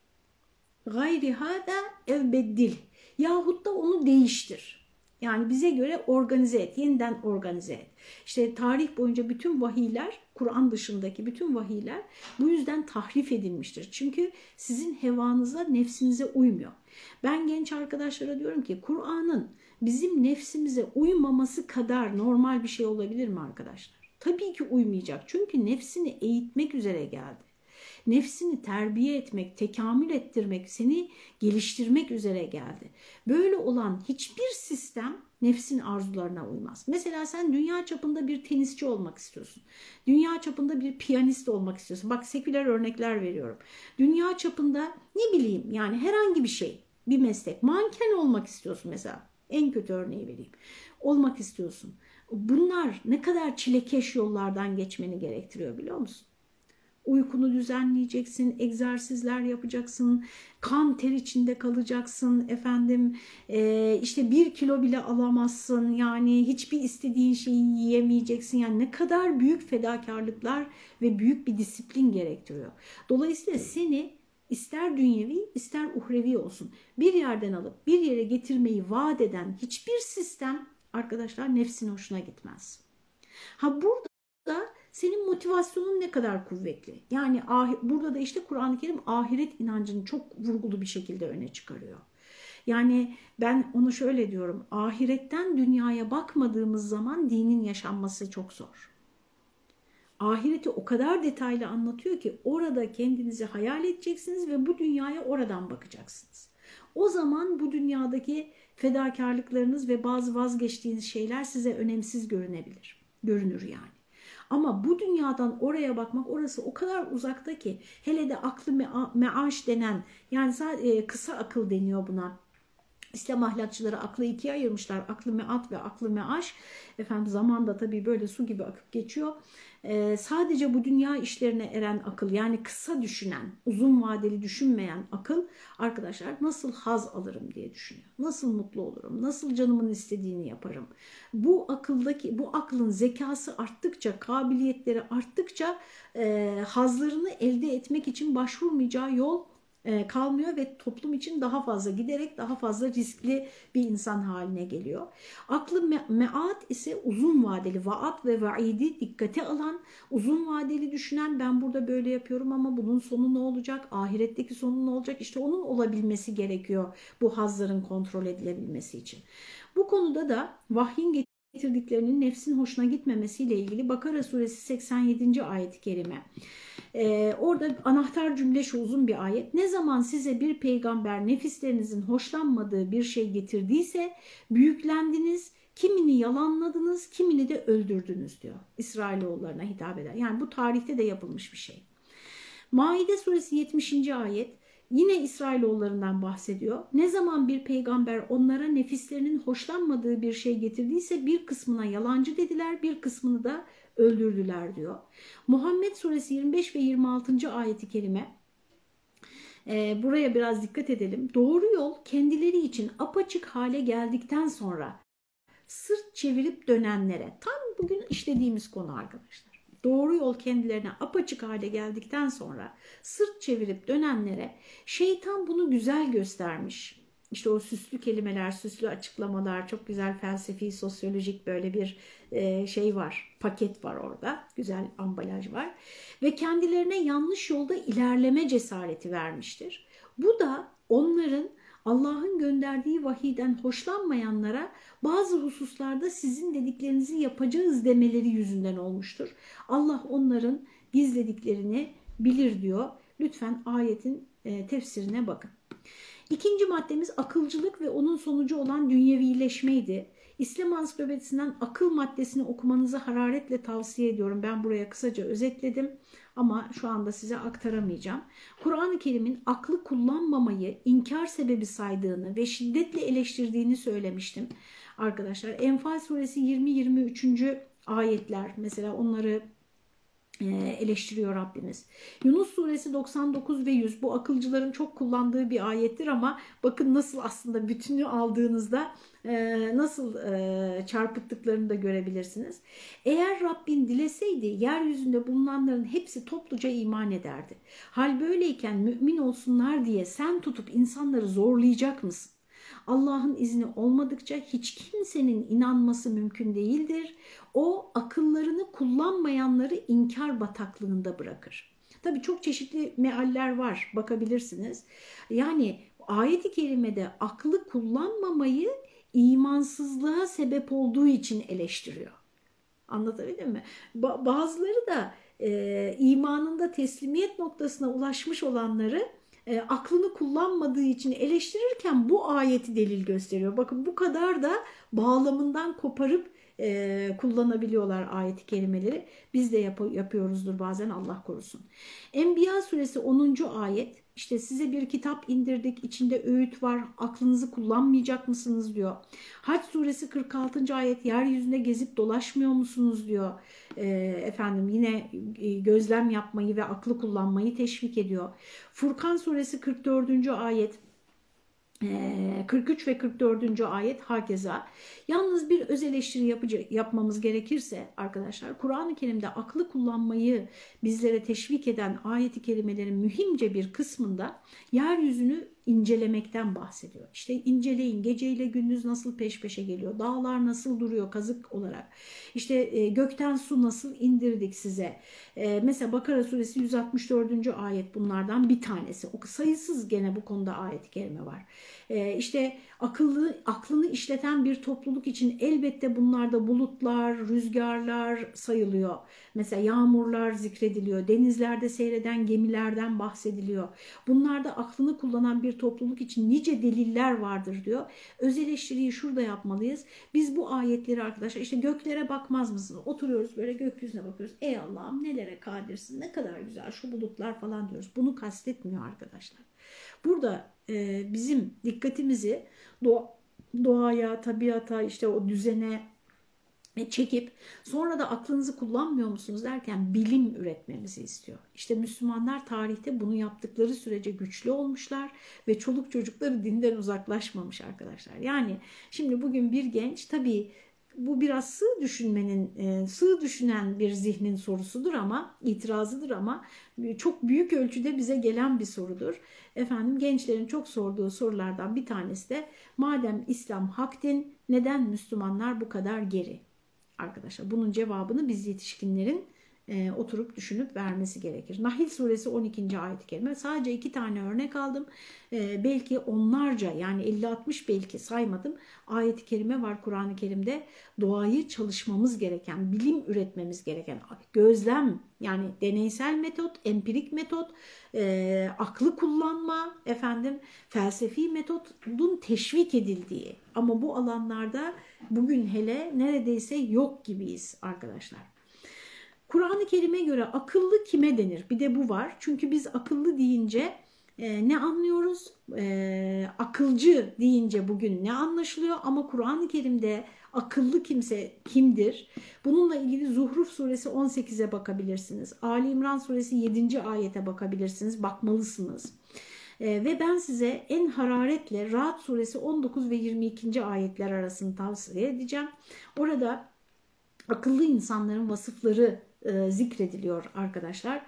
Gayri hada ev beddil. Yahut da onu değiştir. Yani bize göre organize et, yeniden organize et. İşte tarih boyunca bütün vahiyler, Kur'an dışındaki bütün vahiyler bu yüzden tahrif edilmiştir. Çünkü sizin hevanıza, nefsinize uymuyor. Ben genç arkadaşlara diyorum ki Kur'an'ın bizim nefsimize uymaması kadar normal bir şey olabilir mi arkadaşlar? Tabii ki uymayacak. Çünkü nefsini eğitmek üzere geldi nefsini terbiye etmek, tekamül ettirmek, seni geliştirmek üzere geldi. Böyle olan hiçbir sistem nefsin arzularına uymaz. Mesela sen dünya çapında bir tenisçi olmak istiyorsun. Dünya çapında bir piyanist olmak istiyorsun. Bak seküler örnekler veriyorum. Dünya çapında ne bileyim yani herhangi bir şey, bir meslek. Manken olmak istiyorsun mesela. En kötü örneği vereyim. Olmak istiyorsun. Bunlar ne kadar çilekeş yollardan geçmeni gerektiriyor biliyor musun? Uykunu düzenleyeceksin, egzersizler yapacaksın, kan ter içinde kalacaksın efendim e, işte bir kilo bile alamazsın yani hiçbir istediğin şeyi yiyemeyeceksin yani ne kadar büyük fedakarlıklar ve büyük bir disiplin gerektiriyor. Dolayısıyla seni ister dünyevi ister uhrevi olsun bir yerden alıp bir yere getirmeyi vaat eden hiçbir sistem arkadaşlar nefsin hoşuna gitmez. Ha burada senin motivasyonun ne kadar kuvvetli? Yani burada da işte Kur'an-ı Kerim ahiret inancını çok vurgulu bir şekilde öne çıkarıyor. Yani ben onu şöyle diyorum. Ahiretten dünyaya bakmadığımız zaman dinin yaşanması çok zor. Ahireti o kadar detaylı anlatıyor ki orada kendinizi hayal edeceksiniz ve bu dünyaya oradan bakacaksınız. O zaman bu dünyadaki fedakarlıklarınız ve bazı vazgeçtiğiniz şeyler size önemsiz görünebilir. Görünür yani. Ama bu dünyadan oraya bakmak orası o kadar uzakta ki hele de aklı meaş denen yani e, kısa akıl deniyor buna. İslam ahlakçıları aklı ikiye ayırmışlar. Aklı meat ve aklı meaş. Efendim zamanda tabii böyle su gibi akıp geçiyor e, sadece bu dünya işlerine eren akıl yani kısa düşünen, uzun vadeli düşünmeyen akıl arkadaşlar nasıl haz alırım diye düşünüyor. Nasıl mutlu olurum, nasıl canımın istediğini yaparım. Bu akıldaki, bu aklın zekası arttıkça, kabiliyetleri arttıkça e, hazlarını elde etmek için başvurmayacağı yol e, kalmıyor ve toplum için daha fazla giderek daha fazla riskli bir insan haline geliyor. Aklı me meat ise uzun vadeli vaat ve vaidi dikkate alan, uzun vadeli düşünen ben burada böyle yapıyorum ama bunun sonu ne olacak? Ahiretteki sonu ne olacak? İşte onun olabilmesi gerekiyor bu hazların kontrol edilebilmesi için. Bu konuda da vahyin getirdiklerinin nefsin hoşuna gitmemesiyle ilgili Bakara suresi 87. ayet-i kerime. Ee, orada anahtar cümle şu uzun bir ayet. Ne zaman size bir peygamber nefislerinizin hoşlanmadığı bir şey getirdiyse büyüklendiniz, kimini yalanladınız, kimini de öldürdünüz diyor. İsrailoğullarına hitap eder. Yani bu tarihte de yapılmış bir şey. Maide suresi 70. ayet yine İsrailoğullarından bahsediyor. Ne zaman bir peygamber onlara nefislerinin hoşlanmadığı bir şey getirdiyse bir kısmına yalancı dediler, bir kısmını da öldürdüler diyor. Muhammed suresi 25 ve 26. ayeti kerime e, buraya biraz dikkat edelim. Doğru yol kendileri için apaçık hale geldikten sonra sırt çevirip dönenlere tam bugün işlediğimiz konu arkadaşlar. Doğru yol kendilerine apaçık hale geldikten sonra sırt çevirip dönenlere şeytan bunu güzel göstermiş işte o süslü kelimeler, süslü açıklamalar, çok güzel felsefi, sosyolojik böyle bir e, şey var, paket var orada, güzel ambalaj var ve kendilerine yanlış yolda ilerleme cesareti vermiştir. Bu da onların Allah'ın gönderdiği vahiden hoşlanmayanlara bazı hususlarda sizin dediklerinizi yapacağız demeleri yüzünden olmuştur. Allah onların gizlediklerini bilir diyor. Lütfen ayetin e, tefsirine bakın. İkinci maddemiz akılcılık ve onun sonucu olan dünyevileşmeydi. İslam ansiklopedisinden akıl maddesini okumanızı hararetle tavsiye ediyorum. Ben buraya kısaca özetledim ama şu anda size aktaramayacağım. Kur'an-ı Kerim'in aklı kullanmamayı inkar sebebi saydığını ve şiddetle eleştirdiğini söylemiştim. Arkadaşlar Enfal suresi 20-23. ayetler mesela onları eleştiriyor Rabbimiz. Yunus suresi 99 ve 100 bu akılcıların çok kullandığı bir ayettir ama bakın nasıl aslında bütünü aldığınızda e, nasıl e, çarpıttıklarını da görebilirsiniz. Eğer Rabbin dileseydi yeryüzünde bulunanların hepsi topluca iman ederdi. Hal böyleyken mümin olsunlar diye sen tutup insanları zorlayacak mısın? Allah'ın izni olmadıkça hiç kimsenin inanması mümkün değildir. O akıllarını kullanmayanları inkar bataklığında bırakır. Tabi çok çeşitli mealler var bakabilirsiniz. Yani ayet-i kerimede aklı kullanmamayı imansızlığa sebep olduğu için eleştiriyor. Anlatabildim mi? Ba bazıları da e, imanında teslimiyet noktasına ulaşmış olanları e, aklını kullanmadığı için eleştirirken bu ayeti delil gösteriyor. Bakın bu kadar da bağlamından koparıp e, kullanabiliyorlar ayeti kelimeleri. Biz de yap yapıyoruzdur bazen Allah korusun. Enbiya suresi 10. ayet işte size bir kitap indirdik içinde öğüt var aklınızı kullanmayacak mısınız diyor. Haç suresi 46. ayet yeryüzünde gezip dolaşmıyor musunuz diyor. E, efendim yine e, gözlem yapmayı ve aklı kullanmayı teşvik ediyor. Furkan suresi 44. ayet 43 ve 44. ayet hakeza. Yalnız bir öz eleştiri yapıcı, yapmamız gerekirse arkadaşlar Kur'an-ı Kerim'de aklı kullanmayı bizlere teşvik eden ayeti kerimelerin mühimce bir kısmında yeryüzünü incelemekten bahsediyor. İşte inceleyin geceyle gündüz nasıl peş peşe geliyor, dağlar nasıl duruyor kazık olarak, işte e, gökten su nasıl indirdik size. E, mesela Bakara suresi 164. ayet bunlardan bir tanesi. O sayısız gene bu konuda ayet-i kerime var. E, işte akıllı, aklını işleten bir topluluk için elbette bunlarda bulutlar, rüzgarlar sayılıyor. Mesela yağmurlar zikrediliyor, denizlerde seyreden gemilerden bahsediliyor. Bunlarda aklını kullanan bir topluluk için nice deliller vardır diyor. Öz eleştiriyi şurada yapmalıyız. Biz bu ayetleri arkadaşlar işte göklere bakmaz mısınız? Oturuyoruz böyle gökyüzüne bakıyoruz. Ey Allah'ım nelere kadirsin ne kadar güzel şu bulutlar falan diyoruz. Bunu kastetmiyor arkadaşlar. Burada e, bizim dikkatimizi doğa, doğaya, tabiata, işte o düzene çekip sonra da aklınızı kullanmıyor musunuz derken bilim üretmemizi istiyor. İşte Müslümanlar tarihte bunu yaptıkları sürece güçlü olmuşlar ve çoluk çocukları dinden uzaklaşmamış arkadaşlar. Yani şimdi bugün bir genç tabii bu biraz sığ düşünmenin, e, sığ düşünen bir zihnin sorusudur ama itirazıdır ama çok büyük ölçüde bize gelen bir sorudur. Efendim gençlerin çok sorduğu sorulardan bir tanesi de madem İslam hak din neden Müslümanlar bu kadar geri? Arkadaşlar. Bunun cevabını biz yetişkinlerin e, oturup düşünüp vermesi gerekir. Nahil suresi 12. ayet-i kerime. Sadece iki tane örnek aldım. E, belki onlarca yani 50-60 belki saymadım. Ayet-i kerime var Kur'an-ı Kerim'de. Doğayı çalışmamız gereken, bilim üretmemiz gereken, gözlem yani deneysel metot, empirik metot, e, aklı kullanma, efendim felsefi metodun teşvik edildiği. Ama bu alanlarda bugün hele neredeyse yok gibiyiz arkadaşlar. Kur'an-ı Kerim'e göre akıllı kime denir? Bir de bu var. Çünkü biz akıllı deyince e, ne anlıyoruz? E, akılcı deyince bugün ne anlaşılıyor? Ama Kur'an-ı Kerim'de akıllı kimse kimdir? Bununla ilgili Zuhruf suresi 18'e bakabilirsiniz. Ali İmran suresi 7. ayete bakabilirsiniz. Bakmalısınız. E, ve ben size en hararetle Rahat suresi 19 ve 22. ayetler arasını tavsiye edeceğim. Orada akıllı insanların vasıfları e, zikrediliyor arkadaşlar.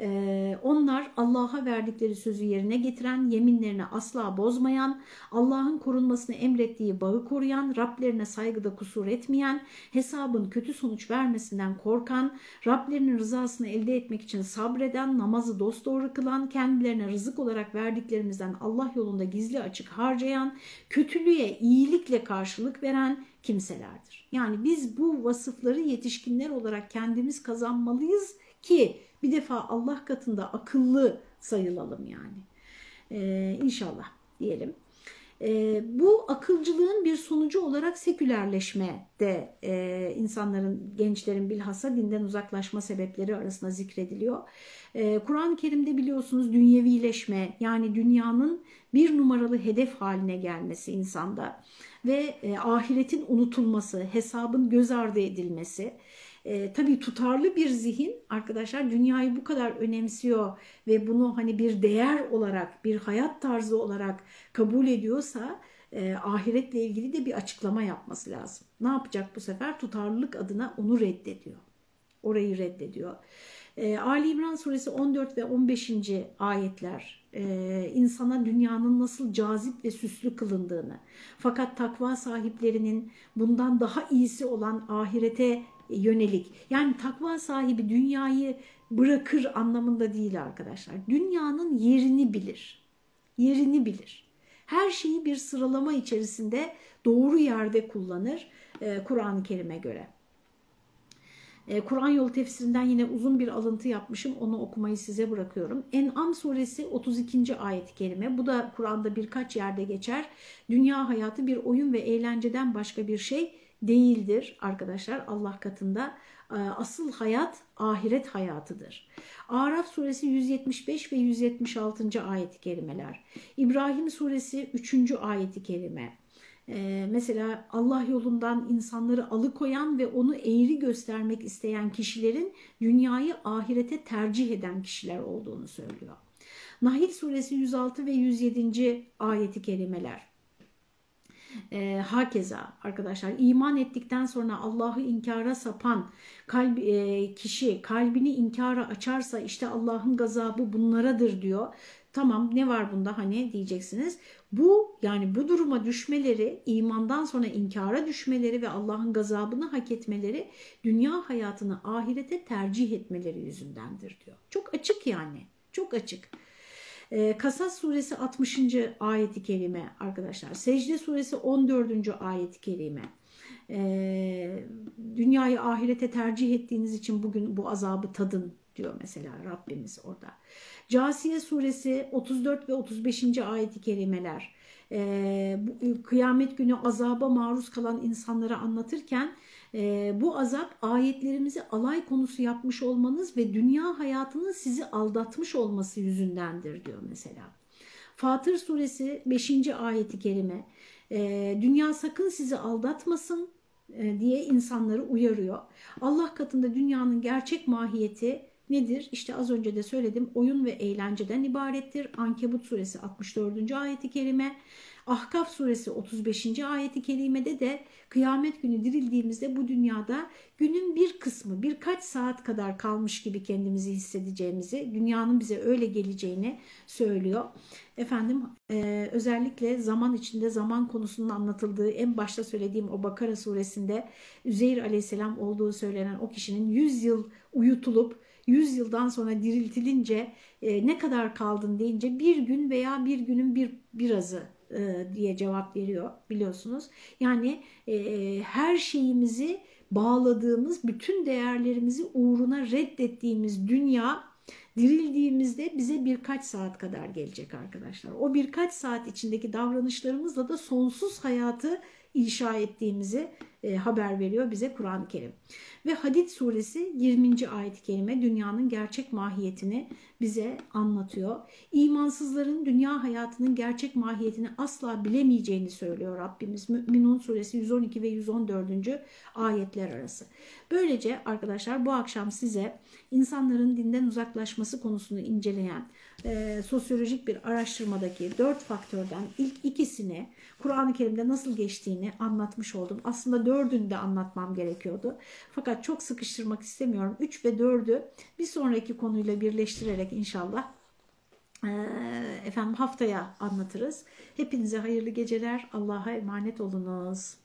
E, onlar Allah'a verdikleri sözü yerine getiren, yeminlerini asla bozmayan, Allah'ın korunmasını emrettiği bağı koruyan, Rablerine saygıda kusur etmeyen, hesabın kötü sonuç vermesinden korkan, Rablerinin rızasını elde etmek için sabreden, namazı dosdoğru kılan, kendilerine rızık olarak verdiklerimizden Allah yolunda gizli açık harcayan, kötülüğe iyilikle karşılık veren, kimselerdir. Yani biz bu vasıfları yetişkinler olarak kendimiz kazanmalıyız ki bir defa Allah katında akıllı sayılalım yani. Ee, inşallah diyelim. E, bu akılcılığın bir sonucu olarak sekülerleşme de e, insanların, gençlerin bilhassa dinden uzaklaşma sebepleri arasında zikrediliyor. E, Kur'an-ı Kerim'de biliyorsunuz dünyevileşme yani dünyanın bir numaralı hedef haline gelmesi insanda ve e, ahiretin unutulması, hesabın göz ardı edilmesi. E, tabii tutarlı bir zihin arkadaşlar dünyayı bu kadar önemsiyor ve bunu hani bir değer olarak, bir hayat tarzı olarak kabul ediyorsa e, ahiretle ilgili de bir açıklama yapması lazım. Ne yapacak bu sefer? Tutarlılık adına onu reddediyor. Orayı reddediyor. E, Ali İmran suresi 14 ve 15. ayetler e, insana dünyanın nasıl cazip ve süslü kılındığını fakat takva sahiplerinin bundan daha iyisi olan ahirete yönelik yani takva sahibi dünyayı bırakır anlamında değil arkadaşlar. Dünyanın yerini bilir. Yerini bilir. Her şeyi bir sıralama içerisinde doğru yerde kullanır e, Kur'an-ı Kerim'e göre. E, Kur'an yolu tefsirinden yine uzun bir alıntı yapmışım. Onu okumayı size bırakıyorum. En'am suresi 32. ayet-i kerime. Bu da Kur'an'da birkaç yerde geçer. Dünya hayatı bir oyun ve eğlenceden başka bir şey değildir arkadaşlar Allah katında. E, asıl hayat ahiret hayatıdır. Araf suresi 175 ve 176. ayet-i kerimeler. İbrahim suresi 3. ayet-i kerime. Ee, mesela Allah yolundan insanları alıkoyan ve onu eğri göstermek isteyen kişilerin dünyayı ahirete tercih eden kişiler olduğunu söylüyor. Nahil suresi 106 ve 107. ayeti kelimeler. E, hakeza arkadaşlar iman ettikten sonra Allah'ı inkara sapan kalb, e, kişi kalbini inkara açarsa işte Allah'ın gazabı bunlaradır diyor. Tamam ne var bunda hani diyeceksiniz. Bu yani bu duruma düşmeleri, imandan sonra inkara düşmeleri ve Allah'ın gazabını hak etmeleri dünya hayatını ahirete tercih etmeleri yüzündendir diyor. Çok açık yani. Çok açık. Ee, Kasas suresi 60. ayeti kerime arkadaşlar. Secde suresi 14. ayeti kerime. Ee, dünyayı ahirete tercih ettiğiniz için bugün bu azabı tadın diyor mesela Rabbimiz orada. Casiye suresi 34 ve 35. ayeti kerimeler e, bu, kıyamet günü azaba maruz kalan insanlara anlatırken e, bu azap ayetlerimizi alay konusu yapmış olmanız ve dünya hayatının sizi aldatmış olması yüzündendir diyor mesela. Fatır suresi 5. ayeti kerime e, dünya sakın sizi aldatmasın e, diye insanları uyarıyor. Allah katında dünyanın gerçek mahiyeti nedir? İşte az önce de söyledim oyun ve eğlenceden ibarettir. Ankebut suresi 64. ayeti kerime. Ahkaf suresi 35. ayeti kerimede de kıyamet günü dirildiğimizde bu dünyada günün bir kısmı birkaç saat kadar kalmış gibi kendimizi hissedeceğimizi, dünyanın bize öyle geleceğini söylüyor. Efendim e, özellikle zaman içinde zaman konusunun anlatıldığı en başta söylediğim o Bakara suresinde Üzeyr aleyhisselam olduğu söylenen o kişinin 100 yıl uyutulup 100 yıldan sonra diriltilince e, ne kadar kaldın deyince bir gün veya bir günün bir birazı e, diye cevap veriyor biliyorsunuz. Yani e, her şeyimizi bağladığımız, bütün değerlerimizi uğruna reddettiğimiz dünya dirildiğimizde bize birkaç saat kadar gelecek arkadaşlar. O birkaç saat içindeki davranışlarımızla da sonsuz hayatı inşa ettiğimizi e, haber veriyor bize Kur'an-ı Kerim. Ve Hadid suresi 20. ayet-i kerime dünyanın gerçek mahiyetini bize anlatıyor. İmansızların dünya hayatının gerçek mahiyetini asla bilemeyeceğini söylüyor Rabbimiz. Müminun suresi 112 ve 114. ayetler arası. Böylece arkadaşlar bu akşam size insanların dinden uzaklaşması konusunu inceleyen e, sosyolojik bir araştırmadaki dört faktörden ilk ikisini Kur'an-ı Kerim'de nasıl geçtiğini anlatmış oldum. Aslında dördünü de anlatmam gerekiyordu. Fakat çok sıkıştırmak istemiyorum. Üç ve dördü bir sonraki konuyla birleştirerek inşallah efendim haftaya anlatırız. Hepinize hayırlı geceler. Allah'a emanet olunuz.